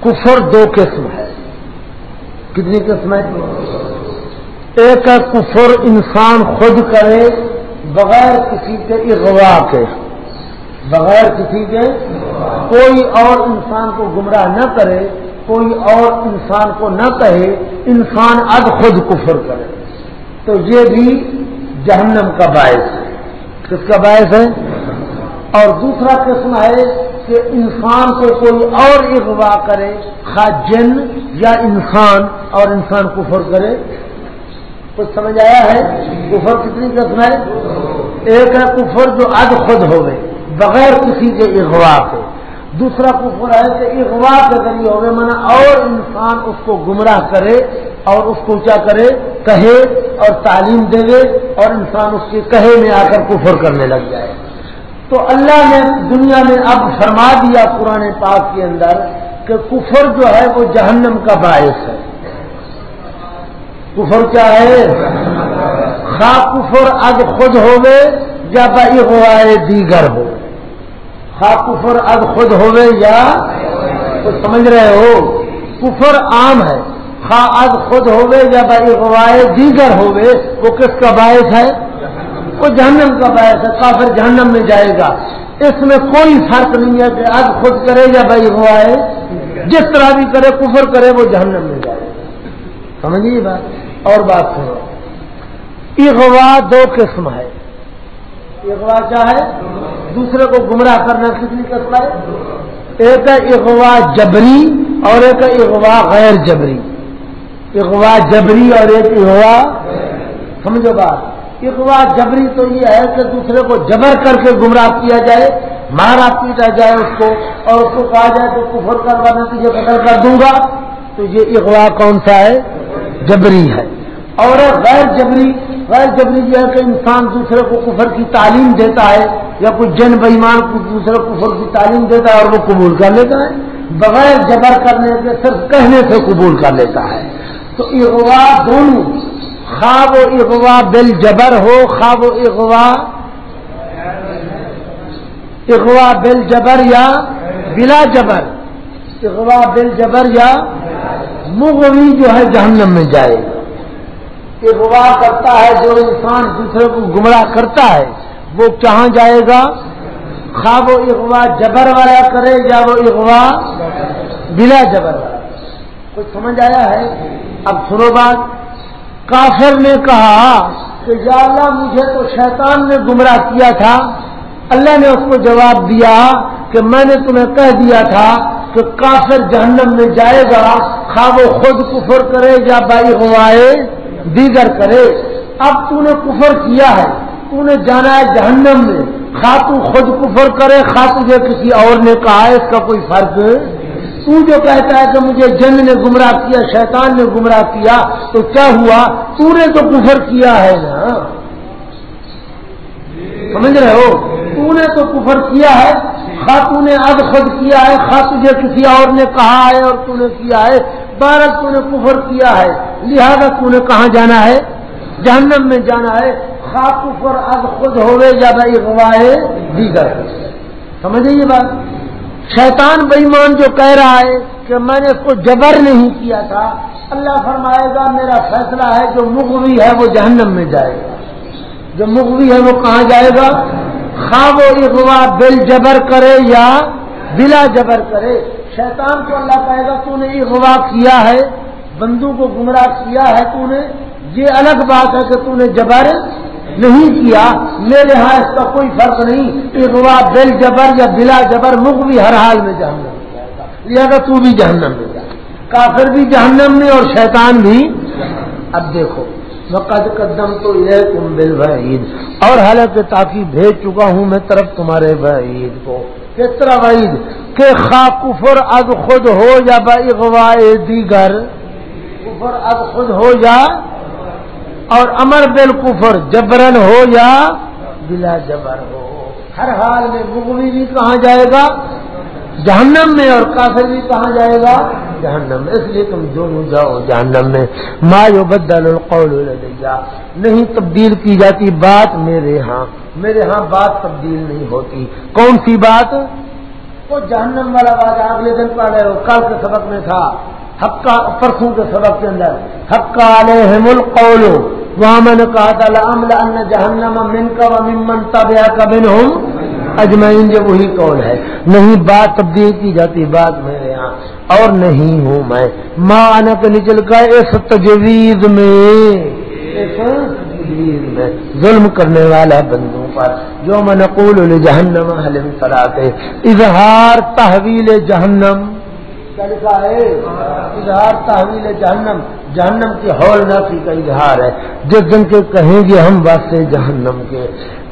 کفر دو قسم ہے۔ کتنی قسمیں ایک ہے کفر انسان خود کرے بغیر کسی کے اغوا کے۔ بغیر کسی کے کوئی اور انسان کو گمراہ نہ کرے، کوئی اور انسان کو نہ کہے، انسان اد خود کفر کرے۔ تو یہ بھی جہنم کا باعث ہے۔ کس کا باعث ہے؟ اور دوسرا قسم ہے کہ انسان کو کوئی اور اغوا کرے، خواہ جن یا انسان، اور انسان کفر کرے۔ کچھ سمجھ آیا ہے؟ کفر کتنی قسم ہے؟ ایک ہے کفر جو اد خود ہوئے، بغیر کسی کے اغوا کے۔ دوسرا کفر ہے کہ اغوا کے ذریعے ہوگے مانا اور انسان اس کو گمراہ کرے اور اس کو کیا کرے؟ کہے اور تعلیم دے گے اور انسان اس کے کہے میں آ کر کفر کرنے لگ جائے۔ تو اللہ نے دنیا میں اب فرما دیا پرانے پاک کے اندر کہ کفر جو ہے وہ جہنم کا باعث ہے۔ کفر کیا ہے؟ خا کفر اب خود ہوگے یا بھائی ہوا ہے دیگر ہو۔ خا کفر اب خود ہوئے یا کچھ سمجھ رہے ہو؟ کفر عام ہے۔ خا اب خود ہوئے یا بھائی ہوائے دیگر ہوئے وہ کس کا باعث ہے؟ وہ جہنم کا باعث ہے، کافر جہنم میں جائے گا۔ اس میں کوئی فرق نہیں ہے کہ اب خود کرے یا بھائی ہوائے جس طرح بھی کرے، کفر کرے، وہ جہنم میں جائے۔ گا سمجھیے بات؟ اور بات سنو۔ اغوا دو قسم ہے۔ اغوا کیا ہے؟ دوسرے کو گمراہ کرنا کتنی قسم ہے؟ ایک ہے اغوا جبری اور ایک ہے اغوا غیر جبری۔ اغوا جبری اور ایک اغوا، سمجھو بات۔ اغوا جبری تو یہ ہے کہ دوسرے کو جبر کر کے گمراہ کیا جائے، مارا پیٹا جائے اس کو، اور اس کو کہا جائے کہ کفر کروانے تجھے قتل کر دوں گا۔ تو یہ اغوا کون سا ہے؟ جبری ہے۔ اور غیر جبری غیر جبری یہ ہے کہ انسان دوسرے کو کفر کی تعلیم دیتا ہے، یا کوئی جن بےمان کو دوسرے کفر کی تعلیم دیتا ہے اور وہ قبول کر لیتا ہے۔ بغیر جبر کرنے کے، صرف کہنے سے قبول کر لیتا ہے۔ تو اغوا دونوں خواب و اغوا بل جبر ہو، خواب و اغوا اغوا بل جبر یا بلا جبر؟ اغوا بل جبر یا مغوی جو ہے جہنم میں جائے گا۔ اغوا کرتا ہے جو انسان دوسرے کو گمراہ کرتا ہے، وہ کہاں جائے گا؟ خواب وہ اغوا جبر والا کرے یا وہ اغوا بلا جبر والا؟ کچھ سمجھ آیا ہے؟ اب سنو بات۔ کافر نے کہا کہ یا اللہ مجھے تو شیطان نے گمراہ کیا تھا۔ اللہ نے اس کو جواب دیا کہ میں نے تمہیں کہہ دیا تھا کہ کافر جہنم میں جائے گا خواب وہ خود کفر کرے یا بائی ہوائے دیگر کرے۔ اب تو نے کفر کیا ہے، تو نے جانا ہے جہنم میں۔ خا تو خود کفر کرے خا تجھے کسی اور نے کہا ہے اس کا کوئی فرق تو جو کہتا ہے کہ مجھے جنگ نے گمراہ کیا، شیطان نے گمراہ کیا، تو کیا ہوا؟ تو نے تو کفر کیا ہے نا۔ سمجھ رہے ہو؟ تو نے تو کفر کیا ہے۔ خاتو نے اب خود کیا ہے۔ خا تجھے کسی اور نے کہا ہے اور تو نے کیا ہے۔ بارہ تو نے کفر کیا ہے۔ لہذا تو نے کہاں جانا ہے؟ جہنم میں جانا ہے۔ خاک کفر اب خود ہوئے یا بھائی ہوائے دیگر۔ سمجھے یہ بات؟ شیطان بےمان جو کہہ رہا ہے کہ میں نے اس کو جبر نہیں کیا تھا، اللہ فرمائے گا، میرا فیصلہ ہے، جو مغوی ہے وہ جہنم میں جائے گا۔ جو مغوی ہے وہ کہاں جائے گا؟ خواب و اغوا بل جبر کرے یا بلا جبر کرے۔ شیطان کو اللہ کہے گا، تو نے اغوا کیا ہے، بندو کو گمراہ کیا ہے تو نے، یہ الگ بات ہے کہ تو نے جبر نہیں کیا، میرے ہاں اس کا کوئی فرق نہیں اغوا بل جبر یا بلا جبر مغ بھی ہر حال میں جہنم میں جائے گا، لہٰذا تو بھی جہنم میں جائے کافر بھی جہنم میں اور شیطان بھی۔ اب دیکھو وقت قدم تو یہ تم بل اور حالانکہ تاکہ بھیج چکا ہوں میں طرف تمہارے بعید کو۔ کس طرح وعید؟ کہ خا کفر اب خود ہو یا اغوائے دیگر۔ کفر اب خود ہو یا اور امر بالکفر، جبرن ہو یا بلا جبر ہو۔ ہر حال میں مغوی بھی جی کہاں جائے گا؟ جہنم میں اور کافر بھی کہاں جائے گا؟ جہنم میں۔ اس لیے تم دونوں جاؤ جہنم میں۔ ما یو بدل القول لدیا۔ نہیں تبدیل کی جاتی بات میرے ہاں۔ میرے ہاں بات تبدیل نہیں ہوتی۔ کون سی بات؟ وہ جہنم والا بات اگلے دن پڑھ رہے ہو۔ کل کے سبق میں تھا۔ حق پرسوں کے سبق کے اندر حق علیہم القول وہاں میں نے کہا تھا لعمل ان جہنم من کا و ممن تبع کا منہم اجمعین جو وہی قول ہے۔ نہیں، بات تبدیل کی جاتی بات میرے یہاں اور نہیں ہوں میں۔ ماں آنے کے نچل کا اس تجویز میں، اس تجویز میں ظلم کرنے والا بندوں پر جو میں نقول جہنم حلم سراتے اظہار تحویل جہنم۔ لکھا ہے؟ اظہار تحویل جہنم جہنم کی ہول نافی کا اظہار ہے۔ جس دن کے کہیں گے ہم واسطے جہنم کے۔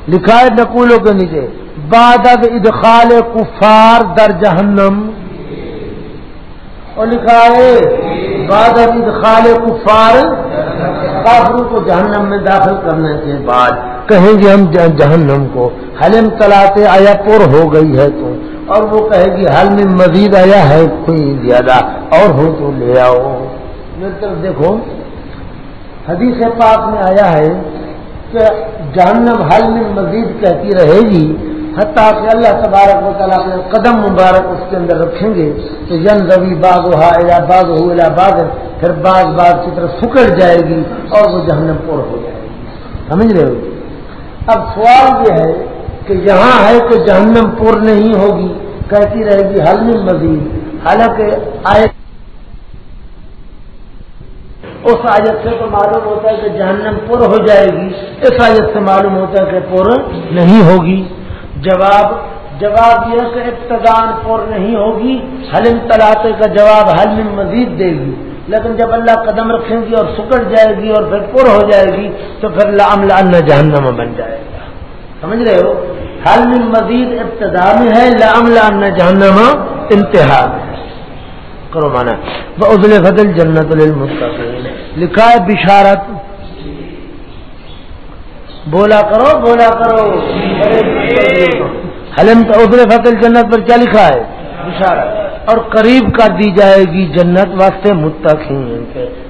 لکھا ہے نقولوں کے نیچے، بعد ادخال کفار در جہنم۔ اور لکھا ہے، بعد ادخال کفار کافروں کو جہنم میں داخل کرنے کے بعد۔ کہیں گے ہم جہنم کو۔ حلم تلاتے آیا پور ہو گئی ہے تو۔ اور وہ کہے گی، حل میں مزید آیا ہے کوئی زیادہ اور ہو تو لے آؤ. میری طرف دیکھو، حدیث پاک میں آیا ہے کہ جہنم حل میں مزید کہتی رہے گی، حتیٰ کہ اللہ تبارک و تعالیٰ اپنے قدم مبارک اس کے اندر رکھیں گے کہ جن روی باغ ہوا الا باغ ہو الا باغ پھر باغ باغ کی طرف سکڑ جائے گی اور وہ جہنم پور ہو جائے گی۔ سمجھ رہے ہو؟ اب سوال یہ ہے کہ یہاں ہے کہ جہنم پور نہیں ہوگی، کہتی رہے گی، حل میں مزید۔ حالانکہ آئے اس آیت سے تو معلوم ہوتا ہے کہ جہنم پور ہو جائے گی۔ اس آیت سے معلوم ہوتا ہے کہ پور نہیں ہوگی۔ جواب جواب یہ کہ ابتدان پور نہیں ہوگی حلم طلاقے کا جواب حل میں مزید دے گی۔ لیکن جب اللہ قدم رکھیں گی اور سکڑ جائے گی اور پھر پور ہو جائے گی، تو پھر لام لان جہنم بن جائے گا۔ سمجھ رہے ہو؟ حل میں مزید ابتدا میں ہے لام لام جہنم انتہا۔ کرو مانا ازل فضل جنت المستقین لکھا ہے بشارت۔ بولا کرو بولا کرو۔ حلم ازل فضل جنت پر کیا لکھا ہے؟ بشارت۔ اور قریب کر دی جائے گی جنت واسطے متقین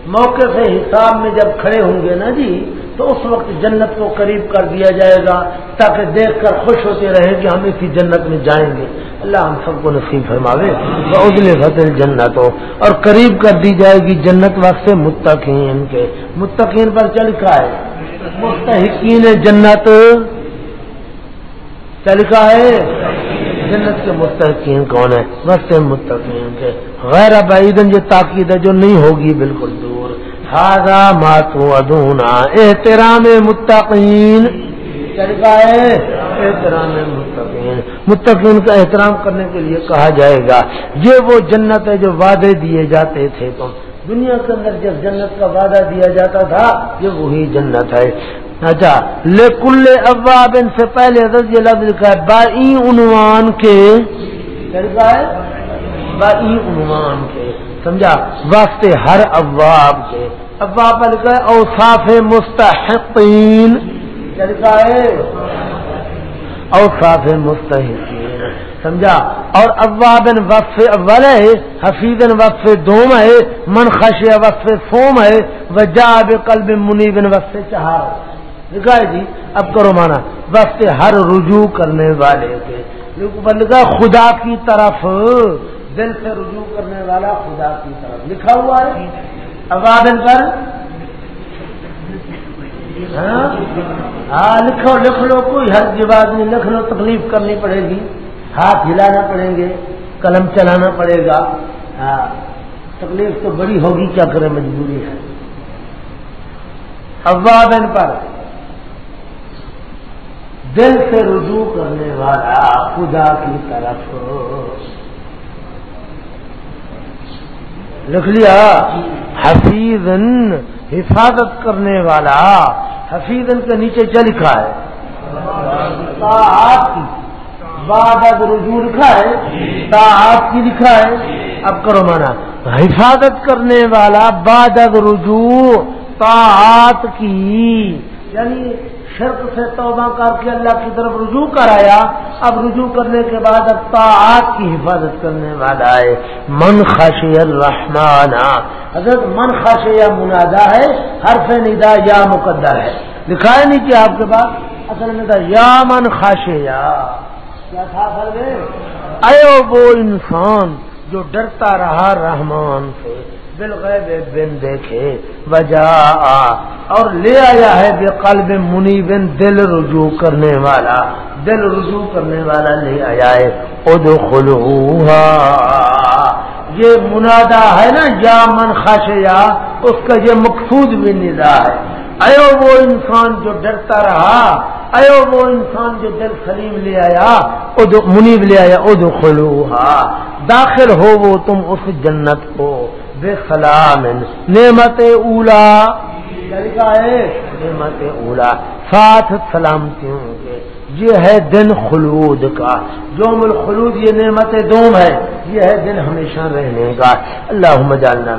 موقع سے حساب میں جب کھڑے ہوں گے نا جی تو اس وقت جنت کو قریب کر دیا جائے گا، تاکہ دیکھ کر خوش ہوتے رہے کہ ہم اسی جنت میں جائیں گے۔ اللہ ہم سب کو نصیب فرماوے۔ ادل فتح جنت ہو اور قریب کر دی جائے گی جنت واسطے متقین کے۔ متقین پر چلکا ہے؟ مستحقین جنت۔ چلکا ہے؟ جنت کے مستحقین کون ہے واسطے متقین کے۔ غیر بعیدن یہ تاکید ہے جو نہیں ہوگی بالکل دور۔ ماتو ادونا احترام متقین۔ احترام متقین۔ متقین کا احترام کرنے کے لیے کہا جائے گا، یہ وہ جنت ہے جو وعدے دیے جاتے تھے۔ تو دنیا کے اندر جب جنت کا وعدہ دیا جاتا تھا، یہ وہی جنت ہے۔ اچھا لے کل اباب ان سے پہلے رضی لفظ لکھا ہے بائی عنوان کے۔ بائی عنوان کے۔ سمجھا؟ واسطے ہر ابواب کے۔ اباب لکھا ہے، اوصاف مستحقین۔ لکھا ہے؟ اوصاف مستحقین۔ سمجھا؟ اور اباب وقف اول ہے حفیظ وقف دوم ہے من خش وقف سوم ہے وجاب قلب منیب وقف چہار۔ لکھا ہے جی اب کرو مانا وقت ہر رجوع کرنے والے کے۔ لکھا خدا کی طرف دل سے رجوع کرنے والا خدا کی طرف۔ لکھا ہوا ہے۔ ابادن پر۔ ہاں؟, ہاں؟, لکھو لکھ لو کوئی ہر جواب نہیں۔ لکھ لو تکلیف کرنی پڑے گی۔ ہاتھ ہلانا پڑیں گے قلم چلانا پڑے گا۔ ہاں تکلیف تو بڑی ہوگی کیا کرے مجبوری ہے۔ ابادن پر۔ دل سے رجوع کرنے والا خدا کی طرف۔ لکھ لیا حفیظ حفاظت کرنے والا حفیظ کے نیچے کیا لکھا ہے؟ باد رجوع لکھا ہے؟ تا آپ کی لکھا ہے؟ اب کرو مانا حفاظت کرنے والا باد رجوع تا کی۔ یعنی شرک سے توبہ کر کے اللہ کی طرف رجوع کرایا، اب رجوع کرنے کے بعد اب طاعت کی حفاظت کرنے والا ہے۔ من خاشی الرحمان حضرت من خاشی یا منادا ہے، حرف ندا یا مقدر ہے۔ لکھا ہے نہیں کہ آپ کے پاس؟ اصل میں تھا یا من خاشیا کیا تھا اصل میں؟ اے وہ انسان جو ڈرتا رہا رحمان سے، بالغیب بن دیکھے وجہ اور لے آیا ہے بے قلب منی بن دل رجوع کرنے والا۔ دل رجوع کرنے والا لے آیا ہے۔ اد یہ منادا ہے نا، یا من خاشیا اس کا یہ مقصود بھی ندا ہے۔ ایو وہ انسان جو ڈرتا رہا، ایو وہ انسان جو دل سلیم لے آیا منیب لے آیا، ادخلوہا۔ داخل ہو وہ تم اس جنت کو۔ بے سلام، نعمت اولا۔ نعمت اولا، ساتھ سلامتیوں کے یہ ہے دن خلود کا۔ یوم الخلود یہ نعمت دوم ہے۔ یہ ہے دن ہمیشہ رہنے کا۔ اللہ جالنا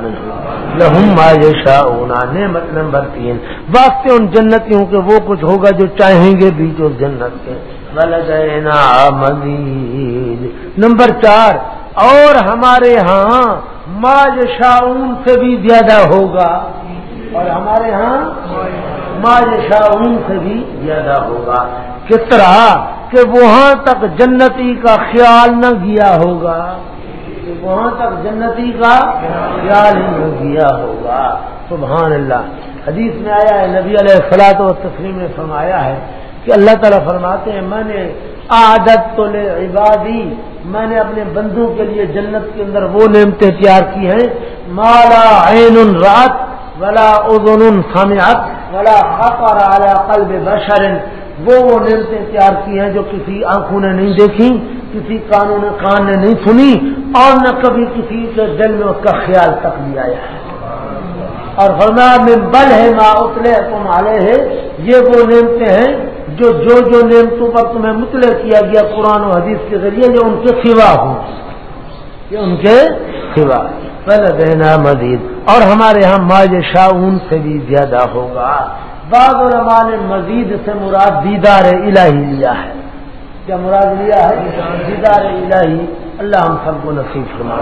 لہما شاہ نعمت نمبر تین۔ واسطے ان جنتیوں کے وہ کچھ ہوگا جو چاہیں گے بیچ اس جنت کے۔ مزید نمبر چار۔ اور ہمارے ہاں ماج شاہون سے بھی زیادہ ہوگا۔ اور ہمارے ہاں ماج شاہون سے بھی زیادہ ہوگا۔ کس طرح؟ کہ وہاں تک جنتی کا خیال نہ گیا ہوگا۔ وہاں تک جنتی کا خیال ہی نہ گیا ہوگا۔ سبحان اللہ۔ حدیث میں آیا ہے، نبی علیہ فلاط و تسلیم نے فرمایا ہے کہ اللہ تعالیٰ فرماتے ہیں، میں نے عادت تو لے عبادی میں نے اپنے بندوں کے لیے جنت کے اندر وہ نعمتیں تیار کی ہیں۔ مالا عین رات ولا اذن سمعت ولا خطر على قلب بشر. وہ وہ نعمتیں تیار کی ہیں جو کسی آنکھوں نے نہیں دیکھی، کسی کانوں نے، کان نے نہیں سنی اور نہ کبھی کسی کے دل میں اس کا خیال تک نہیں آیا ہے۔ اور فرما میں بل ہے ماں اتلے تم آلے ہے یہ وہ نعمتیں ہیں جو جو جو نعمتوں پر تمہیں مطلع کیا گیا قرآن و حدیث کے ذریعے، جو ان کے سوا ہوں۔ یہ ان کے سوا۔ پہلے دینا مزید۔ اور ہمارے یہاں ماج شاہ سے بھی زیادہ ہوگا۔ بعض علماء نے مزید سے مراد دیدار الہی لیا ہے۔ کیا مراد لیا ہے؟ دیدار الہی۔ اللہ ہم سب کو نصیب فرما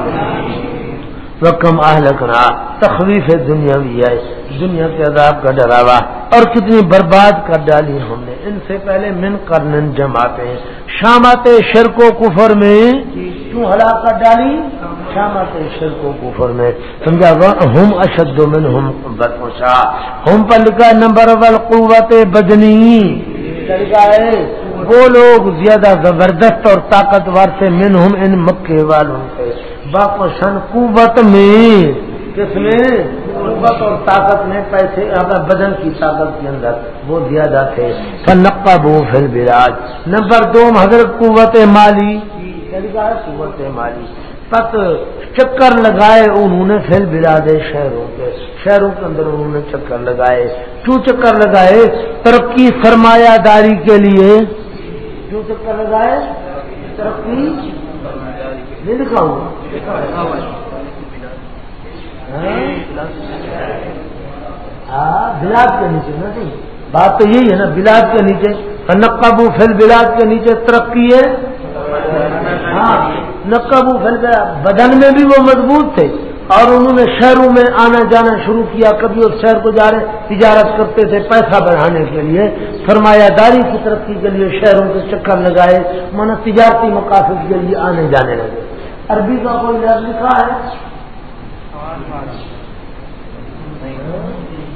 رقم اہلکنا تخویف دنیا بھی ہے دنیا کے عذاب کا ڈراوا اور کتنی برباد کر ڈالی ہم نے۔ ان سے پہلے من کرن جماتے ہیں شامات شرک و کفر میں۔ کیوں ہلاک کر ڈالی؟ شامت شرک و کفر میں۔ سمجھا ہم اشد من ہم پہنچا ہم پر لکھا نمبر ون قوت بدنی ہے۔ وہ لوگ زیادہ زبردست اور طاقتور سے من ہم ان مکے والوں سے۔ باپشن قوت میں۔ کس میں؟ قوت اور طاقت میں پیسے بدن کی طاقت کے اندر۔ وہ زیادہ تھے۔ نقا بو پھر براج نمبر دو حضرت قوت مالی۔ قوت مالی۔ تک چکر لگائے انہوں نے پھر برادے شہروں کے۔ شہروں کے اندر انہوں نے چکر لگائے۔ کیوں چکر لگائے؟ ترقی سرمایہ داری کے لیے۔ کیوں چکر لگائے؟ ترقی نہیں لکھا ہوا ہاں، بلاد کے نیچے نا نہیں بات تو یہی ہے نا، بلاد کے نیچے۔ نقابو فل بلاد کے نیچے ترقی ہے۔ ہاں نقابو فل بدن میں بھی وہ مضبوط تھے۔ اور انہوں نے شہروں میں آنا جانا شروع کیا، کبھی اس شہر کو جا رہے تجارت کرتے تھے پیسہ بڑھانے کے لیے۔ سرمایہ داری کی ترقی کے لیے شہروں کے چکر لگائے من تجارتی مقاصد کے لیے آنے جانے لگے۔ عربی کا کوئی لفظ لکھا ہے؟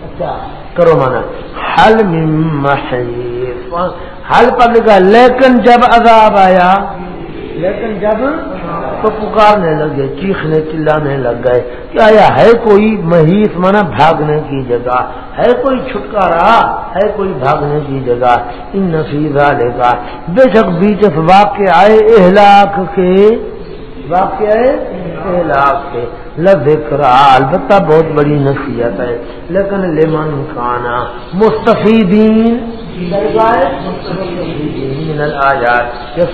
اچھا کرو مانا۔ حل حل پر لکھا لیکن جب عذاب آیا لیکن جب تو پکارنے لگے، چیخنے، چلانے لگ گئے کہ آیا ہے کوئی محیط منا بھاگنے کی جگہ؟ ہے کوئی چھٹکارا؟ ہے کوئی بھاگنے کی جگہ؟ ان نفیزہ لے گا بے شک بیچ واقع آئے اہلاک کے واقع اہلاک کے۔ لذکر، البتہ بہت بڑی نصیحت ہے۔ لیکن لمن کانا مستفیدین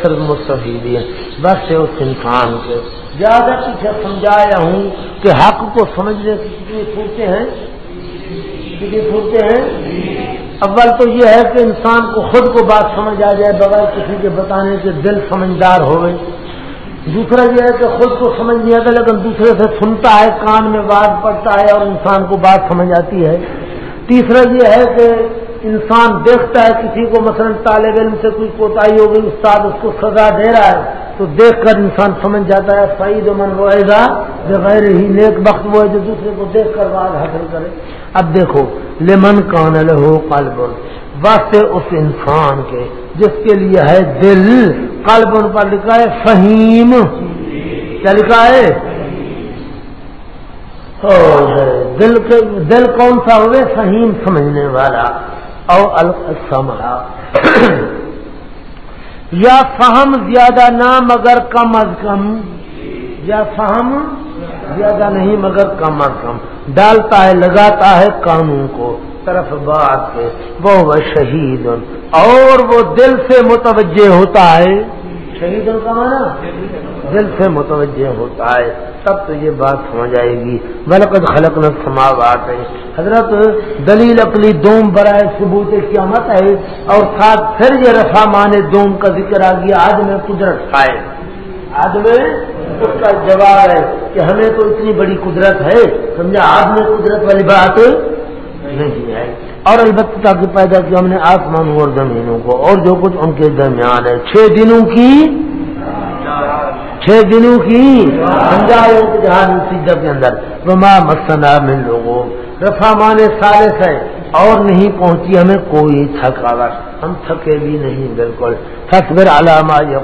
صرف مستفیدین، بس اس انسان کے۔ زیادہ پیچھے سمجھایا ہوں کہ حق کو سمجھنے کی کتنی پھوٹتے ہیں؟ کتنی پھوٹتے ہیں؟ اول تو یہ ہے کہ انسان کو خود کو بات سمجھ آ جائے بغیر کسی کے بتانے کے، دل سمجھدار ہوئے۔ دوسرا یہ ہے کہ خود کو سمجھ نہیں آتا، لیکن دوسرے سے سنتا ہے، کان میں بات پڑتا ہے اور انسان کو بات سمجھ آتی ہے۔ تیسرا یہ ہے کہ انسان دیکھتا ہے کسی کو، مثلا طالب علم سے کوئی کوتاہی ہو گئی، استاد اس کو سزا دے رہا ہے، تو دیکھ کر انسان سمجھ جاتا ہے سعید من وہ ایسا بغیر ہی نیک وقت وہ ہے جو دوسرے کو دیکھ کر بعد حاصل کرے۔ اب دیکھو، لمن کان لہو قلب، واسطے اس انسان کے جس کے لیے ہے دل، قلب ان پر لکھا ہے فہیم۔ کیا لکھا ہے؟ دل کے، دل کون سا ہوئے؟ فہیم سمجھنے والا۔ اور السمرا یا فہم زیادہ نہ مگر کم از کم. یا فہم زیادہ نہیں مگر کم از کم. ڈالتا ہے، لگاتا ہے قانون کو. طرف بات کے وہ شہید. اور وہ دل سے متوجہ ہوتا ہے. شہید کا مانا دل سے متوجہ ہوتا ہے، تب تو یہ بات سمجھ آئے گی۔ ملکت خلق نہ سما بات ہے حضرت دلیل اقلی دوم برائے ثبوت قیامت ہے اور ساتھ پھر یہ رفا مان دوم کا ذکر آ گیا، آج میں قدرت کھائے۔ آج میں اس کا جواب ہے کہ ہمیں تو اتنی بڑی قدرت ہے سمجھا آج میں قدرت والی بات نہیں ہے۔ اور البتہ تاکہ پیدا کیا ہم نے آسمانوں اور زمینوں کو، اور جو کچھ ان کے درمیان ہے، چھ دنوں کی چھ دنوں کی جہاں سیدھا کے اندر۔ وما مسنا من لوگوں رفا مانے سارے سے اور نہیں پہنچی ہمیں کوئی تھکاوٹ ہم تھکے بھی نہیں بالکل۔ تصویر علامہ یہ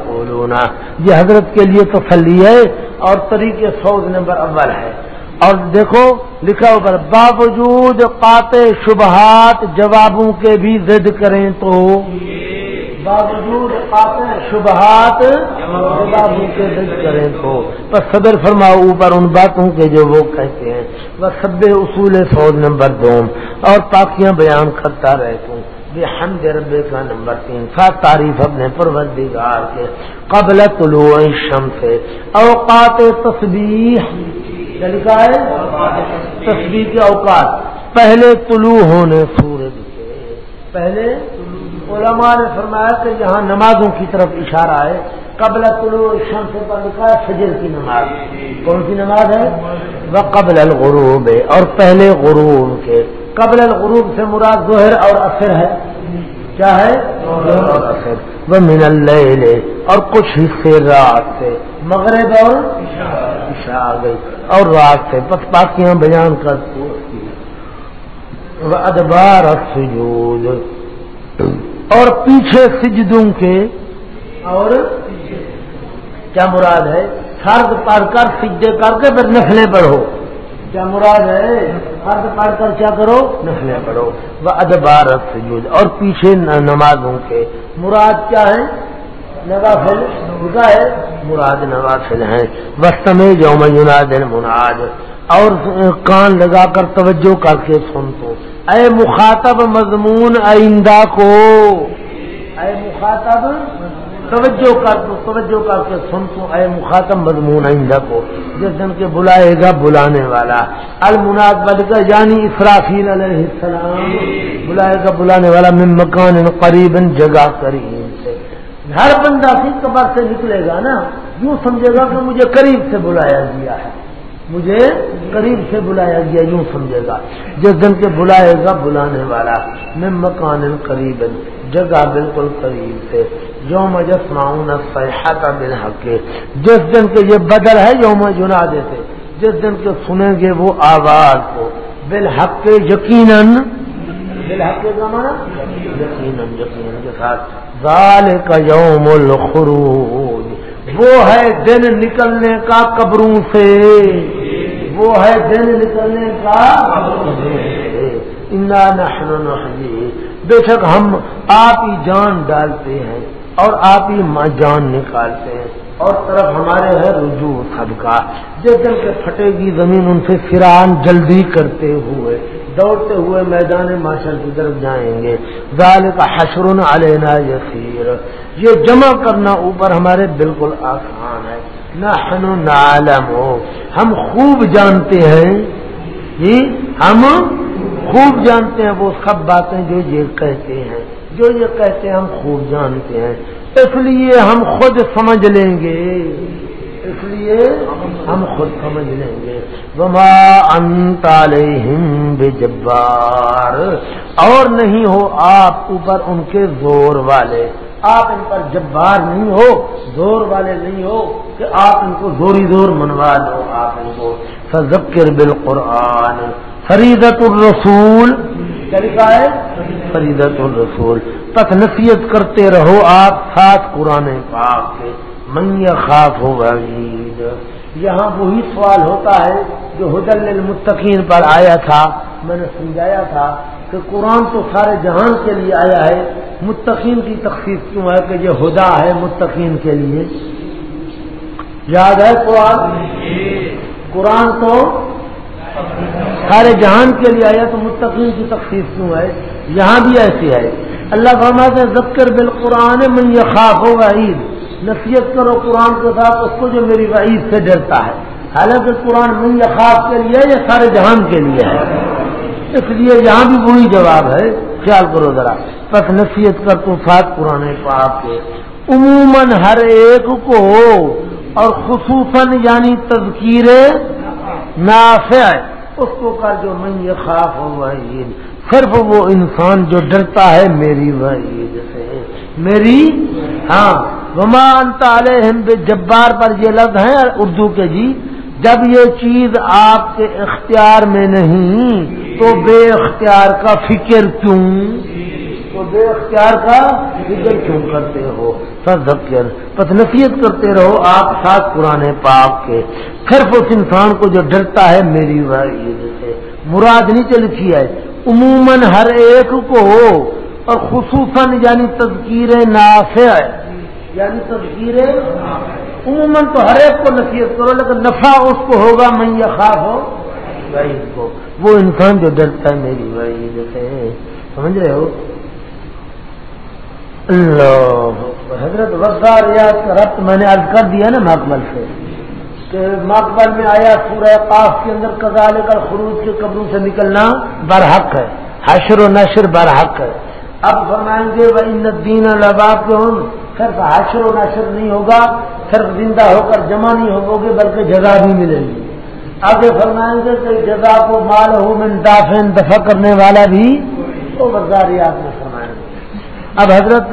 یہ حضرت کے لیے تسلی ہے اور طریقے سوز نمبر اول ہے۔ اور دیکھو، لکھا اوپر باوجود قاطع شبہات جوابوں کے بھی ضد کریں تو باوجود شبہات کریں تو۔ بس صدر فرما اوپر ان باتوں کے جو وہ کہتے ہیں۔ بس سب اصول فوج نمبر دو۔ اور پاکیاں بیان کرتا رہتا ہوں یہ ہم ربے کا نمبر تین۔ سات تعریف اپنے پروردگار کے۔ قبل طلوع شم سے اوقات تصویر لکھا ہے؟ تصویر کے اوقات۔ پہلے طلوع ہونے سورج کے۔ پہلے علماء نے فرمایا کہ جہاں نمازوں کی طرف اشارہ ہے۔ قبل طلوع شمس پر لکھا ہے فجر کی نماز۔ کون سی نماز ہے؟ وہ قبل الغروب ہے اور پہلے غروب کے۔ قبل الغروب سے مراد ظہر اور اثر ہے۔ کیا ہے؟ وہ من اللہ اور کچھ حصے رات سے۔ مغرب اور عشاء آ گئی۔ اور رات سے۔ بس باقیاں بیان کر ادبار سجود اور پیچھے سجدوں کے اور کیا مراد ہے؟ فرد پڑھ کر سجدے کر کے پھر نسلیں پڑھو۔ کیا مراد ہے؟ فرد پڑھ کر کیا کرو؟ نسلیں پڑھو۔ وہ ادبار سجود اور پیچھے نمازوں کے۔ مراد کیا ہے؟ نوافل۔ ہے؟ مراد نوافل ہیں۔ وسط میں یوم یناد مناد اور کان لگا کر توجہ کر کے سن تو۔ اے مخاطب مضمون آئندہ کو۔ اے مخاطب توجہ کر تو، توجہ کر کے سن تو۔ اے مخاطب مضمون آئندہ کو۔ جس دن کے بلائے گا بلانے والا۔ المناد بد کا یعنی اسرافیل علیہ السلام۔ بلائے گا بلانے والا من مکان قریب جگہ قریب ہر بندہ سی قبر سے نکلے گا نا۔ یوں سمجھے گا کہ مجھے قریب سے بلایا گیا ہے۔ مجھے قریب سے بلایا گیا، یوں سمجھے گا۔ جس دن کے بلائے گا، بلانے والا۔ میں مکان قریب، جگہ بالکل قریب سے۔ یوم جسماؤن سیاحت بن حق جس دن کے یہ بدل ہے، یوم جنا دیتے۔ جس دن کے سنیں گے وہ آواز کو۔ بالحق یقیناً۔ بالحق کا یقیناً یقیناً کے ساتھ۔ کا یوم الخروج۔ وہ ہے دن نکلنے کا قبروں سے۔ وہ ہے دن نکلنے کا بے شک ہم آپ ہی جان ڈالتے ہیں اور آپ ہی جان نکالتے ہیں۔ اور طرف ہمارے ہے رجوع سب کا جس دن کے پھٹے گی زمین ان سے فران جلدی کرتے ہوئے۔ دوڑتے ہوئے میدان ماشر کی طرف جائیں گے۔ ظال کا حشر علینا یسیر۔ یہ جمع کرنا اوپر ہمارے بالکل آسان ہے۔ نہ نعلم ہو ہم خوب جانتے ہیں۔ جی؟ ہم خوب جانتے ہیں۔ وہ سب باتیں جو یہ کہتے ہیں۔ جو یہ کہتے ہیں ہم خوب جانتے ہیں۔ اس لیے ہم خود سمجھ لیں گے۔ اس لیے ہم خود سمجھ لیں گے۔ وما بے جبار اور نہیں ہو آپ اوپر ان کے زور والے۔ آپ ان پر جبار نہیں ہو، زور والے نہیں ہو کہ آپ ان کو زوری زور منوا لو آپ ان کو۔ فذکر بالقرآن۔ فریدت الرسول۔ کیا لکھا ہے؟ فریدت الرسول۔ پت نصیحت کرتے رہو آپ ساتھ قرآن پاک کے۔ من خاف ہو یہاں وہی سوال ہوتا ہے جو حدل المتقین پر آیا تھا۔ میں نے سمجھایا تھا کہ قرآن تو سارے جہان کے لیے آیا ہے۔ متقین کی تخصیص کیوں ہے کہ یہ ہدا ہے متقین کے لیے؟ یاد ہے قرآن؟ قرآن تو سارے جہان کے لیے آیا تو متقین کی تخصیص کیوں ہے؟ یہاں بھی ایسی ہے۔ اللہ فرماتے ذکر بالقرآن من یہ خواب ہوگا عید نصیحت کرو قرآن کے ساتھ، اس کو جو میری وعید سے ڈرتا ہے۔ حالانکہ قرآن من یہ کے لیے یا سارے جہان کے لیے ہے۔ اس لیے یہاں بھی وہی جواب ہے۔ خیال کرو ذرا۔ بس نصیحت کر تو ساتھ قرآن پاک کے۔ عموماً ہر ایک کو، اور خصوصاً یعنی تذکیر نافع اس کو کر جو من یہ خواب ہو وعید صرف وہ انسان جو ڈرتا ہے، میری وعید سے۔ میری؟ ہاں۔ گمان تالے ہند جبار پر یہ لفظ ہیں اردو کے جی۔ جب یہ چیز آپ کے اختیار میں نہیں، تو بے اختیار کا فکر کیوں؟ تو بے اختیار کا فکر کیوں کرتے ہو؟ سر پت نصیحت کرتے رہو آپ ساتھ پرانے پاپ کے۔ صرف اس انسان کو جو ڈرتا ہے، میری سے۔ مراد نہیں لکھی ہے، عموماً ہر ایک کو۔ اور خصوصاً یعنی تذکیر نافع۔ یعنی تذکیر عموماً تو ہر ایک کو نصیحت کرو، لیکن نفع اس کو ہوگا میں یہ خواب ہو بھائی کو۔ وہ انسان جو ڈرتا ہے، میری بھائی جیسے سمجھ رہے ہو؟ اللہ، حضرت وزار ریاض کا ربط میں نے عرض کر دیا نا مکمل سے، کہ مقبل میں آیا سورہ قاف کے اندر کزال کر خروج کے قبروں سے نکلنا برحق ہے، حشر و نشر برحق ہے۔ اب فرمائیں گے وہ ان دین الباب کے ہوں صرف حشر و نشر نہیں ہوگا صرف زندہ ہو کر جمع نہیں ہو گے، بلکہ جگہ بھی ملے گی۔ آگے فرمائیں گے کہ جگہ کو مال ہو میں دافین دفع کرنے والا بھی وہ برداری آپ نے فرمائیں گے۔ اب حضرت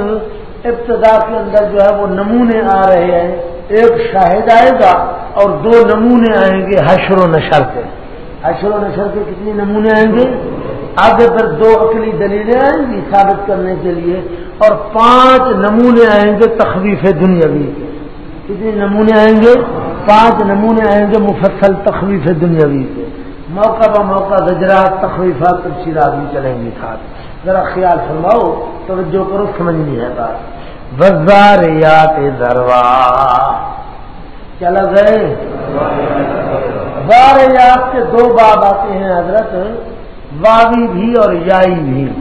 ابتدا کے اندر جو ہے وہ نمونے آ رہے ہیں۔ ایک شاہد آئے گا اور دو نمونے آئیں گے حشر و نشر کے۔ حشر و نشر کے کتنے نمونے آئیں گے؟ آگے پھر دو عقلی دلیلیں آئیں گی ثابت کرنے کے لیے اور پانچ نمونے آئیں گے تخویف دنیاوی کے۔ کتنے نمونے آئیں گے؟ پانچ نمونے آئیں گے مفصل تخویف دنیاوی کے۔ موقع ب موقع زجرات، تخویفات تفصیلات بھی چلیں گی ساتھ۔ ذرا خیال فرماؤ، توجہ کرو سمجھنی ہے بات۔ بزار یات دروا۔ چلا گئے۔ بار یات کے دو باب آتے ہیں حضرت۔ واوی بھی اور یائی بھی۔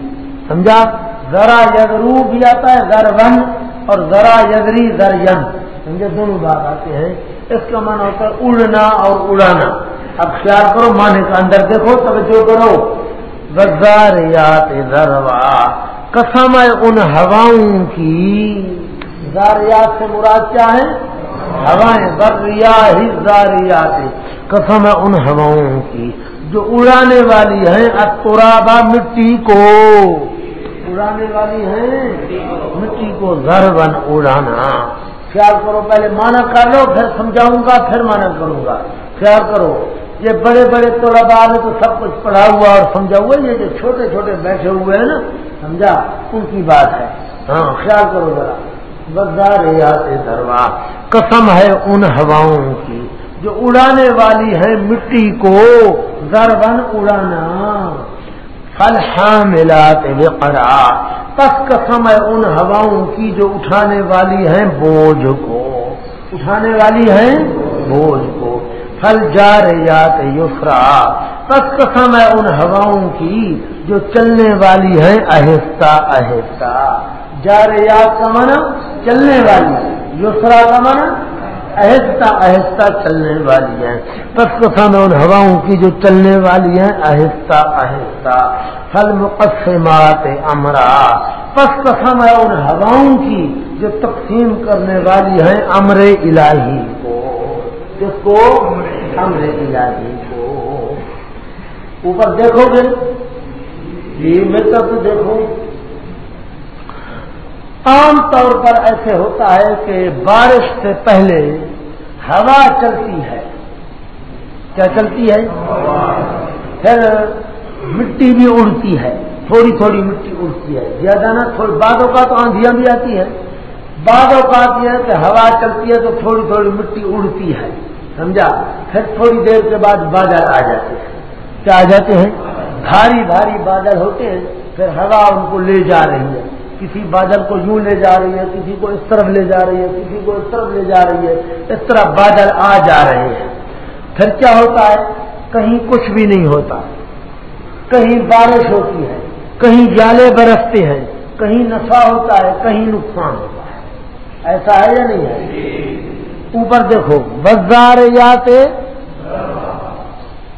سمجھا؟ ذرا یدرو بھی آتا ہے زر ون اور ذرا یدری زر ین سمجھے؟ دونوں بات آتے ہیں اس کا من ہوتا ہے اڑنا اور اڑانا۔ اب خیال کرو مانے کا اندر دیکھو، توجہ کرو۔ بزار یات دروا قسم ان ہواؤں کی۔ زاریات سے مراد کیا ہے؟ ہوائیں بریا ہی زاریات قسم ان ہواؤں کی۔ جو اڑانے والی ہیں اترابا مٹی کو۔ اڑانے والی ہیں؟ مٹی کو زر اڑانا۔ خیال کرو، پہلے مانا کر لو، پھر سمجھاؤں گا، پھر مانا کروں گا۔ خیال کرو، یہ بڑے بڑے طلبا نے تو سب کچھ پڑھا ہوا اور سمجھا ہوا یہ جو چھوٹے چھوٹے بیٹھے ہوئے ہیں نا، سمجھا؟ ان کی بات ہے۔ ہاں خیال کرو ذرا۔ بدار دروا قسم ہے ان ہواؤں کی۔ جو اڑانے والی ہے مٹی کو، زربن اڑانا۔ پھل حاملات وقرا پس قسم ہے ان ہواؤں کی جو اٹھانے والی ہیں بوجھ کو۔ اٹھانے والی ہیں بوجھ کو۔ پھل جا ریات یسرا پس قسم ہے ان ہواؤں کی جو چلنے والی ہیں آہستہ آہستہ۔ جا ریات کا من چلنے والی یسرا کا من آہستہ آہستہ چلنے والی ہیں۔ پس قسم ان ہواؤں کی جو چلنے والی ہیں، آہستہ آہستہ۔ پھل مقصمات امرا۔ پس قسم ہے ان ہواؤں کی جو تقسیم کرنے والی ہیں، امر الہی کو۔ جس کو؟ امر الہی کو۔ اوپر دیکھو گے جی میں تب دیکھو۔ عام طور پر ایسے ہوتا ہے کہ بارش سے پہلے ہوا چلتی ہے۔ کیا چلتی ہے؟ پھر مٹی بھی اڑتی ہے۔ تھوڑی تھوڑی مٹی اڑتی ہے۔ زیادہ نا تھوڑی بعدوں کا تو آندھیاں بھی آتی ہے بعد اوقات یہ ہے کہ ہوا چلتی ہے تو تھوڑی تھوڑی مٹی اڑتی ہے۔ سمجھا؟ پھر تھوڑی دیر کے بعد بادل آ جاتے ہیں۔ کیا آ جاتے ہیں؟ بھاری بھاری بادل ہوتے ہیں۔ پھر ہوا ان کو لے جا رہی ہے۔ کسی بادل کو یوں لے جا رہی ہے، کسی کو اس طرف لے جا رہی ہے، کسی کو اس طرف لے جا رہی ہے، اس طرح بادل آ جا رہے ہیں۔ پھر کیا ہوتا ہے؟ کہیں کچھ بھی نہیں ہوتا۔ کہیں بارش ہوتی ہے، کہیں جالے برستے ہیں، کہیں نفع ہوتا ہے، کہیں نقصان ہوتا ہے۔ ایسا ہے یا نہیں ہے؟ اوپر دیکھو بزار یاتے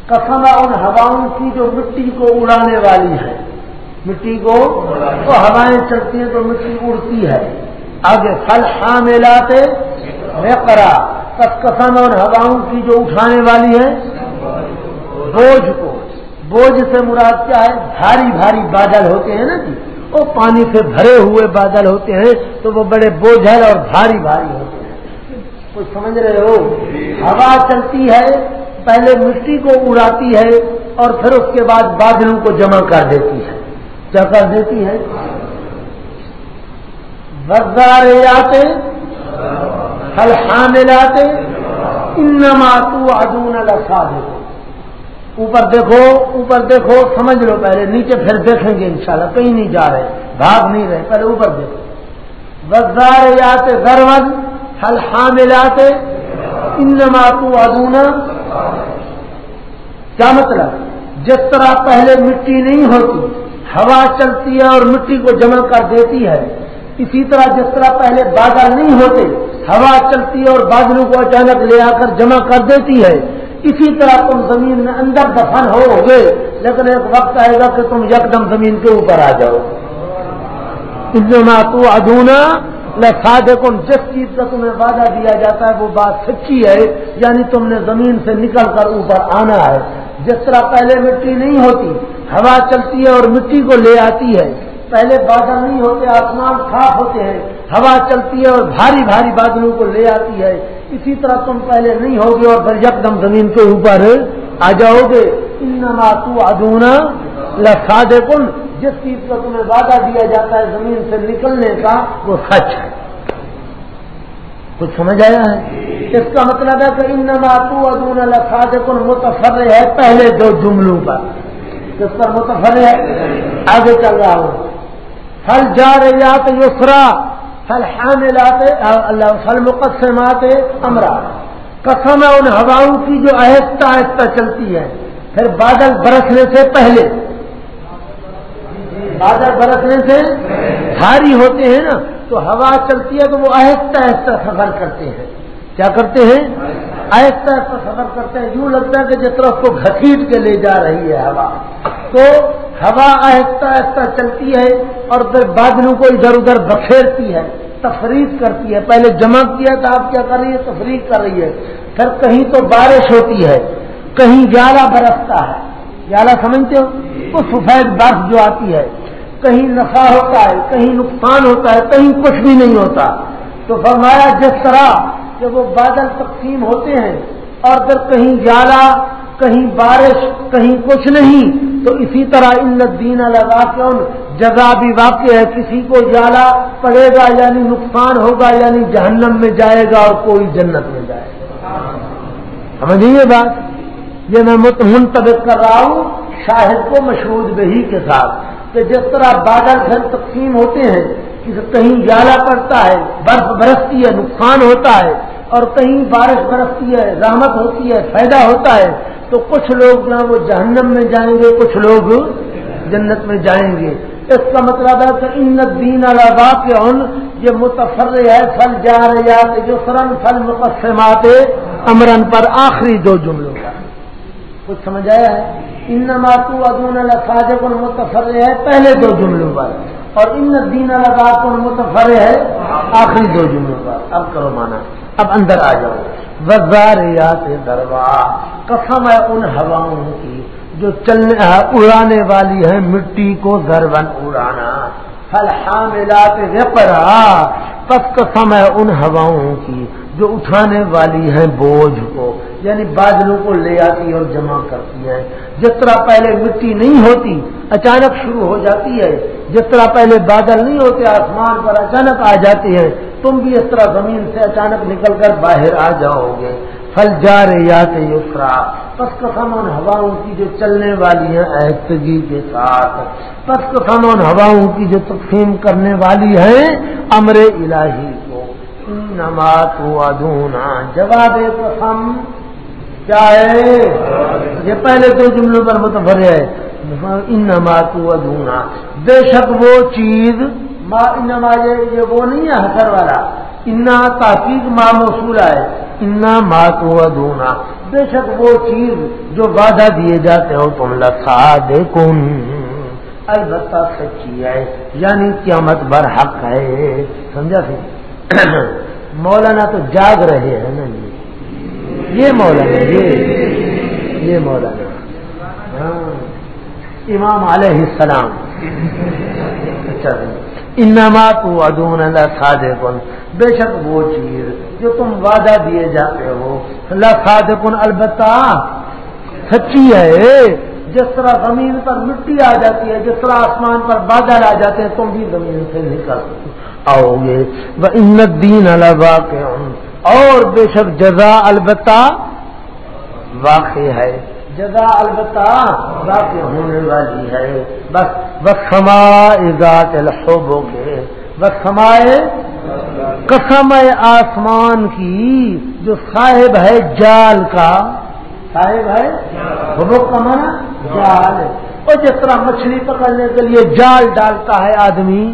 کسم ان ہواؤں کی جو مٹی کو اڑانے والی ہے۔ مٹی کو تو ہوائیں چلتی ہیں تو مٹی اڑتی ہے۔ آگے پھل شام لاتے کرا اور ہواؤں کی جو اٹھانے والی ہے بوجھ کو، بوجھ سے مراد کیا ہے؟ بھاری بھاری بادل ہوتے ہیں نا جی۔ وہ پانی سے بھرے ہوئے بادل ہوتے ہیں تو وہ بڑے بوجھل اور بھاری بھاری ہوتے ہیں۔ کچھ سمجھ رہے ہو؟ ہوا چلتی ہے، پہلے مٹی کو اڑاتی ہے اور پھر اس کے بعد بادلوں کو جمع کر دیتی ہے۔ کیا کر دیتی ہے۔ بردار آتے ہل حاملاتے انما تو ادون اوپر دیکھو اوپر دیکھو، سمجھ لو پہلے، نیچے پھر دیکھیں گے انشاءاللہ، کہیں نہیں جا رہے، بھاگ نہیں رہے، پہلے اوپر دیکھو۔ بزار آتے گرون ہل حامل آتے انماتو ادونا کیا مطلب؟ جس طرح پہلے مٹی نہیں ہوتی ہوا چلتی ہے اور مٹی کو جمع کر دیتی ہے۔ اسی طرح جس طرح پہلے بادل نہیں ہوتے، ہوا چلتی ہے اور بادلوں کو اچانک لے آ کر جمع کر دیتی ہے۔ اسی طرح تم زمین میں اندر دفن ہو گے، لیکن ایک وقت آئے گا کہ تم یکدم زمین کے اوپر آ جاؤ۔ تو ادونا سادے کن جس چیز کا تمہیں وعدہ دیا جاتا ہے، وہ بات سچی ہے یعنی تم نے زمین سے نکل کر اوپر آنا ہے۔ جس طرح پہلے مٹی نہیں ہوتی، ہوا چلتی ہے اور مٹی کو لے آتی ہے۔ پہلے بادل نہیں ہوتے، آسمان صاف ہوتے ہیں۔ ہوا چلتی ہے اور بھاری بھاری بادلوں کو لے آتی ہے۔ اسی طرح تم پہلے نہیں ہوگے اور پھر یکدم زمین کے اوپر آ جاؤ گے انما تو ادونا لسادے کن جس چیز کا تمہیں وعدہ دیا جاتا ہے زمین سے نکلنے کا، وہ سچ ہے۔ کچھ سمجھ آیا ہے؟ اس کا مطلب ہے کہ انما تو ادونا لسادے کن متفر ہے پہلے دو جملوں پر۔ کس پر متفر ہے؟ آگے چل رہا ہوں۔ پھل جا رہی یسرا فل حاملات، اللہ فل امرا۔ قسم ہے ان ہواؤں کی جو آہستہ آہستہ چلتی ہے۔ پھر بادل برسنے سے پہلے۔ بادل برسنے سے بھاری ہوتے ہیں نا۔ تو ہوا چلتی ہے تو وہ آہستہ آہستہ سفر کرتے ہیں۔ کیا کرتے ہیں؟ آہستہ آہستہ سفر کرتے ہیں۔ یوں لگتا ہے کہ جس طرح اس کو گھسیٹ کے لے جا رہی ہے ہوا۔ تو ہوا آہستہ آہستہ چلتی ہے اور پھر بادلوں کو ادھر ادھر بکھیرتی ہے تفریح کرتی ہے۔ پہلے جمع کیا تھا آپ کیا کر رہی ہے؟ تفریح کر رہی ہے۔ پھر کہیں تو بارش ہوتی ہے، کہیں گیارہ برستا ہے۔ گیارہ سمجھتے ہو؟ وہ سفید برف جو آتی ہے کہیں نفع ہوتا ہے، کہیں نقصان ہوتا ہے، کہیں کچھ بھی نہیں ہوتا۔ تو فرمایا، جس طرح کہ وہ بادل تقسیم ہوتے ہیں اور پھر کہیں گیارہ کہیں بارش، کہیں کچھ نہیں، تو اسی طرح ان دین لگا کے جگہ بھی واقع ہے، کسی کو جالا پڑے گا یعنی نقصان ہوگا یعنی جہنم میں جائے گا اور کوئی جنت میں جائے گا۔ سمجھیے بات؟ یہ میں منتخب کر رہا ہوں، شاہد کو مشہور بہی کے ساتھ۔ کہ جس طرح بادل گھر تقسیم ہوتے ہیں کہیں جالا پڑتا ہے، برف برستی ہے، نقصان ہوتا ہے، اور کہیں بارش برستی ہے رحمت ہوتی ہے، فائدہ ہوتا ہے، تو کچھ لوگ جو وہ جہنم میں جائیں گے، کچھ لوگ جنت میں جائیں گے۔ اس کا مطلب ہے کہ ان دین البا کے ان یہ متفر ہے پھل جا رہے جو فرن پھل مقصمات امرن پر آخری دو جملوں کا۔ کچھ سمجھ آیا ہے؟ ان ماتو ادون الفاظ کو متفر ہے۔ پہلے دو جملوں پر۔ اور ان دین البا کو متفر ہے۔ آخری دو جملوں پر۔ اب کرو مانا اب اندر آ جاؤ۔ وزاریات دروا۔ قسم ہے ان ہواؤں کی جو چلنے، اڑانے والی ہے مٹی کو گرون اڑانا۔ پھل حاملات وقرا پس قسم ہے ان ہواؤں کی جو اٹھانے والی ہیں بوجھ کو یعنی بادلوں کو لے آتی اور جمع کرتی ہیں۔ جس طرح پہلے مٹی نہیں ہوتی، اچانک شروع ہو جاتی ہے۔ جس طرح پہلے بادل نہیں ہوتے، آسمان پر اچانک آ جاتے ہیں۔ تم بھی اس طرح زمین سے اچانک نکل کر باہر آ جاؤ گے۔ پھل جا رہے یسرا۔ پس قسم ان ہواؤں کی جو چلنے والی ہیں ایستگی کے ساتھ۔ پس قسم ان ہواؤں کی جو تقسیم کرنے والی ہیں امر الہی۔ نما تو ادونا جواب قسم کیا ہے؟ یہ پہلے دو جملوں پر متفر ہے. ان نما تو ادونا بے شک وہ چیز انما یہ وہ نہیں ہے حسر والا. انا تحقیق ماں موصول ہے. انا ماں تو بے شک وہ چیز جو وعدہ دیے جاتے ہو تم لکھا دیکھو البتہ سچی ہے یعنی قیامت بر حق ہے. سمجھا سی مولانا تو جاگ رہے ہیں نا جی۔ یہ مولانا، یہ۔ یہ مولانا۔ ہاں۔ امام علیہ السلام۔ اچھا۔ انما تو ادون اللہ کن بے شک وہ چیز جو تم وعدہ دیے جاتے ہو اللہ ساد کن البتہ سچی ہے۔ جس طرح زمین پر مٹی آ جاتی ہے، جس طرح آسمان پر بادل آ جاتے ہیں، تم بھی زمین سے نکل۔ آؤ گے وہ دین اور بے شک جزا البتہ واقع ہے۔ جزا البتہ واقع ہونے والی ہے۔ بس بسما ذات الحبوں کے بس سمائے قسم آسمان کی جو صاحب ہے جال کا۔ صاحب ہے حبوں کا مانا جال۔ اور جس طرح مچھلی پکڑنے کے لیے جال ڈالتا ہے آدمی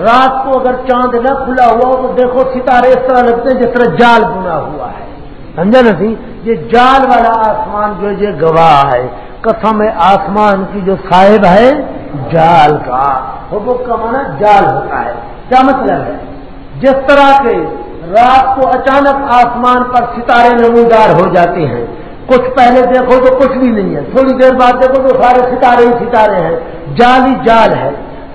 رات کو اگر چاند نہ کھلا ہوا ہو تو دیکھو ستارے اس طرح لگتے ہیں جس طرح جال بنا ہوا ہے۔ سمجھا نا سی؟ یہ جال والا آسمان جو یہ گواہ ہے۔ قسم آسمان کی جو صاحب ہے، جال کا۔ حبک کا مانا جال ہوتا ہے۔ کیا مطلب ہے؟ جس طرح کے رات کو اچانک آسمان پر ستارے نمودار ہو جاتے ہیں۔ کچھ پہلے دیکھو تو کچھ بھی نہیں ہے۔ تھوڑی دیر بعد دیکھو تو سارے ستارے ہی ستارے ہیں۔ جال ہی جال ہے۔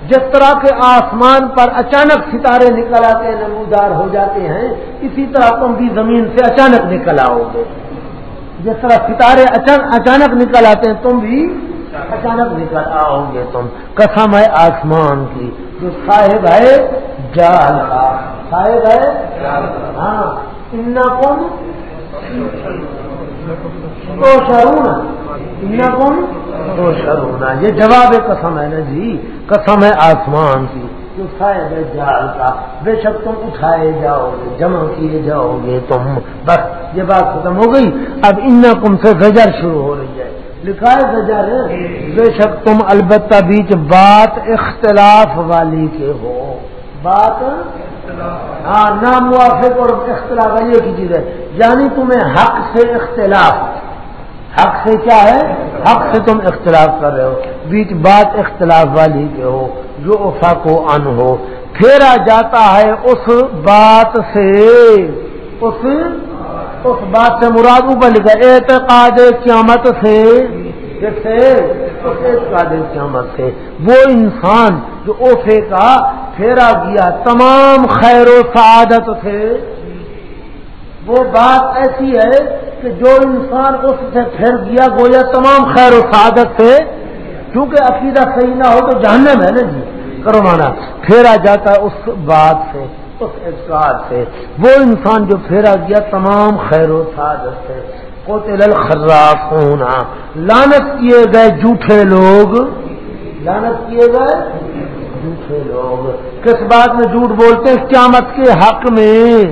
جس طرح کے آسمان پر اچانک ستارے نکل آتے ہیں، نمودار ہو جاتے ہیں، اسی طرح تم بھی زمین سے اچانک نکل آؤ گے۔ جس طرح ستارے اچانک نکل آتے ہیں، تم بھی اچانک نکل آؤ گے۔ تم قسم ہے آسمان کی، جو صاحب ہے جال کا۔ صاحب ہے ہاں ان کون؟ تو شرونا ان کون تو شرونا یہ جواب قسم ہے نا جی۔ قسم ہے آسمان کی۔ جو صاحب ہے جال کا۔ بے شک تم اٹھائے جاؤ گے، جمع کیے جاؤ گے تم۔ بس، یہ بات ختم ہو گئی۔ اب ان کم سے زجر شروع ہو رہی ہے۔ لکھا ہے زجر۔ بے شک تم البتہ بیچ بات اختلاف والی کے ہو۔ بات ہاں ناموافق اور اختلاف، یہ کی چیز ہے۔ یعنی تمہیں حق سے اختلاف۔ حق سے کیا ہے؟ حق سے تم اختلاف کر رہے ہو۔ بیچ بات اختلاف والی کے ہو، جو افا کو ان ہو۔ پھیرا جاتا ہے اس بات سے۔ اس اس بات سے مراد اوپر لکھا اعتقاد قیامت سے۔ جیسے اعتقاد قیامت سے۔ وہ انسان جو اوفے کا پھیرا گیا، تمام خیر و سعادت سے وہ بات ایسی ہے کہ جو انسان اس سے پھر گیا، گویا تمام خیر و سعادت سے کیونکہ عقیدہ صحیح نہ ہو تو جہنم ہے نا جی۔ کرو مانا، پھیرا جاتا ہے اس بات سے، اس اعتقاد سے۔ وہ انسان جو پھیرا گیا، تمام خیر و سعادت سے۔ کوتل الخراف ہونا لانت کیے گئے جھوٹے لوگ۔ لانت کیے گئے جھوٹے لوگ۔ کس بات میں جھوٹ بولتے ہیں؟ قیامت کے حق میں۔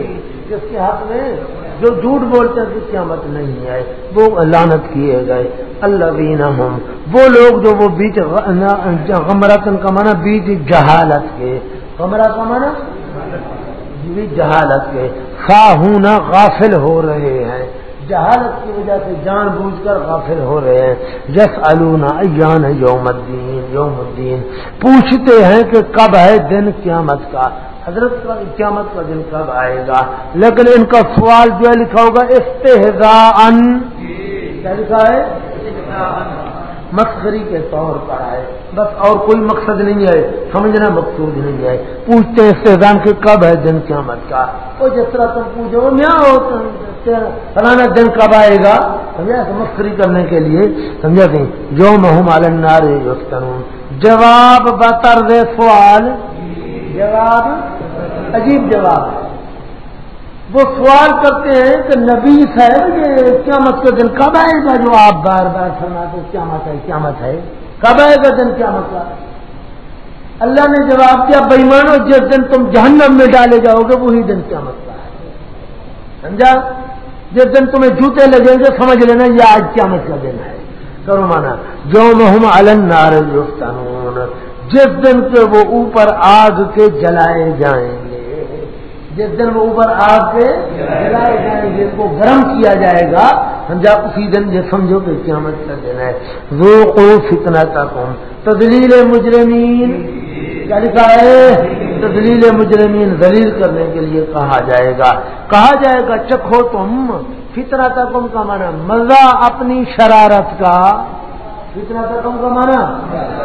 کس کے حق میں؟ جو جھوٹ بولتے ہیں کہ قیامت نہیں ہے وہ لانت کیے گئے۔ اللہ ہم۔ وہ لوگ جو وہ بیچ غمرتن کا مانا بیچ جہالت کے۔ غمرہ کا مانا بیچ جہالت کے۔ خواہ غافل ہو رہے ہیں۔ جہالت کی وجہ سے جان بوجھ کر غافل ہو رہے ہیں۔ یس النا ایان یوم الدین یوم الدین۔ پوچھتے ہیں کہ کب ہے دن قیامت کا۔ حضرت کا قیامت کا دن کب آئے گا؟ لیکن ان کا سوال جو ہے لکھا ہوگا استحزا ان کیا لکھا ہے؟ مسخری کے طور پر آئے بس اور کوئی مقصد نہیں ہے، سمجھنا مقصود نہیں ہے۔ پوچھتے استحدان کہ کب ہے دن قیامت کا۔ وہ جس طرح تم پوچھو میں فلانا دن کب آئے گا؟ سمجھا؟ مسخری کرنے کے لیے، سمجھا کہ جو محم عالنار جواب بطر سوال۔ جواب؟ عجیب جواب ہے۔ وہ سوال کرتے ہیں کہ نبی صاحب یہ قیامت کے دن کب آئے گا جو آپ بار بار فرماتے قیامت ہے قیامت ہے۔ کب آئے گا دن قیامت کا؟ اللہ نے جواب دیا بےمانو جس دن تم جہنم میں ڈالے جاؤ گے، وہی دن قیامت کا ہے۔ سمجھا؟ جس دن تمہیں جوتے لگیں گے، سمجھ لینا یہ آج قیامت کا دن ہے۔ کرو مانا جو محم النار جس دن کے وہ اوپر آگ کے جلائے جائیں۔ گے جس دن وہ اوپر آگ کے جلائے جائیں گے کو گرم کیا جائے گا۔ سمجھا اسی دن یہ سمجھو کہ قیامت کا دن ہے۔ وہ کو فتنا کا کون تدلیل مجرمین۔ کیا لکھا ہے؟ تدلیل مجرمین دلیل کرنے کے لیے کہا جائے گا۔ کہا جائے گا، چکھو تم۔ فتنا کا کم کا مانا مزہ اپنی شرارت کا۔ کتنا تھا تم کا مانا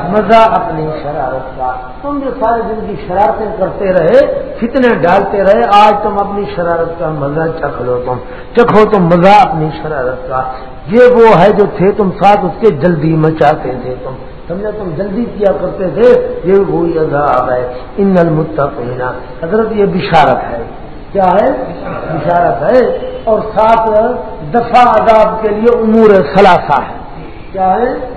مزہ اپنی شرارت کا۔ تم جو سارے دن کی شرارتیں کرتے رہے، فتنے ڈالتے رہے، آج تم اپنی شرارت کا مزہ چکھ لو تم۔ چکھو تم مزہ اپنی شرارت کا۔ یہ وہ ہے جو تھے تم ساتھ، اس کے جلدی مچاتے تھے تم۔ سمجھا تم جلدی کیا کرتے تھے، یہ وہی عذاب ہے۔ ان المتقین۔ حضرت، یہ بشارت ہے۔ کیا ہے؟ بشارت ہے۔ اور ساتھ دفاع عذاب کے لیے امور ثلاثہ ہے کیا ہے؟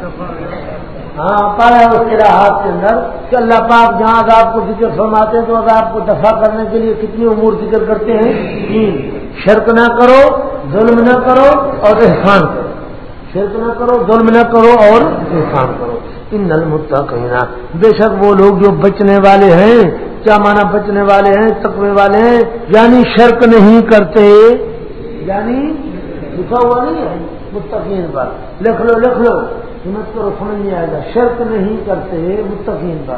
ہاں پایا اس کے ہاتھ کے اندر کہ اللہ پاک جہاں عذاب کو ذکر فرماتے ہیں تو عذاب کو دفاع کرنے کے لیے کتنی امور ذکر کرتے ہیں؟ تین۔ شرک نہ کرو، ظلم نہ کرو اور احسان کرو۔ شرک نہ کرو، ظلم نہ کرو اور احسان کرو۔ ان نل متا کہنا بے شک وہ لوگ جو بچنے والے ہیں، کیا مانا بچنے والے ہیں؟ تقوی والے ہیں یعنی شرک نہیں کرتے۔ یعنی لکھا ہوا نہیں ہے؟ متقین پر لکھ لو لکھ لو۔ ہمت کرو سمجھ نہیں آئے گا۔ شرط نہیں کرتے متقین پر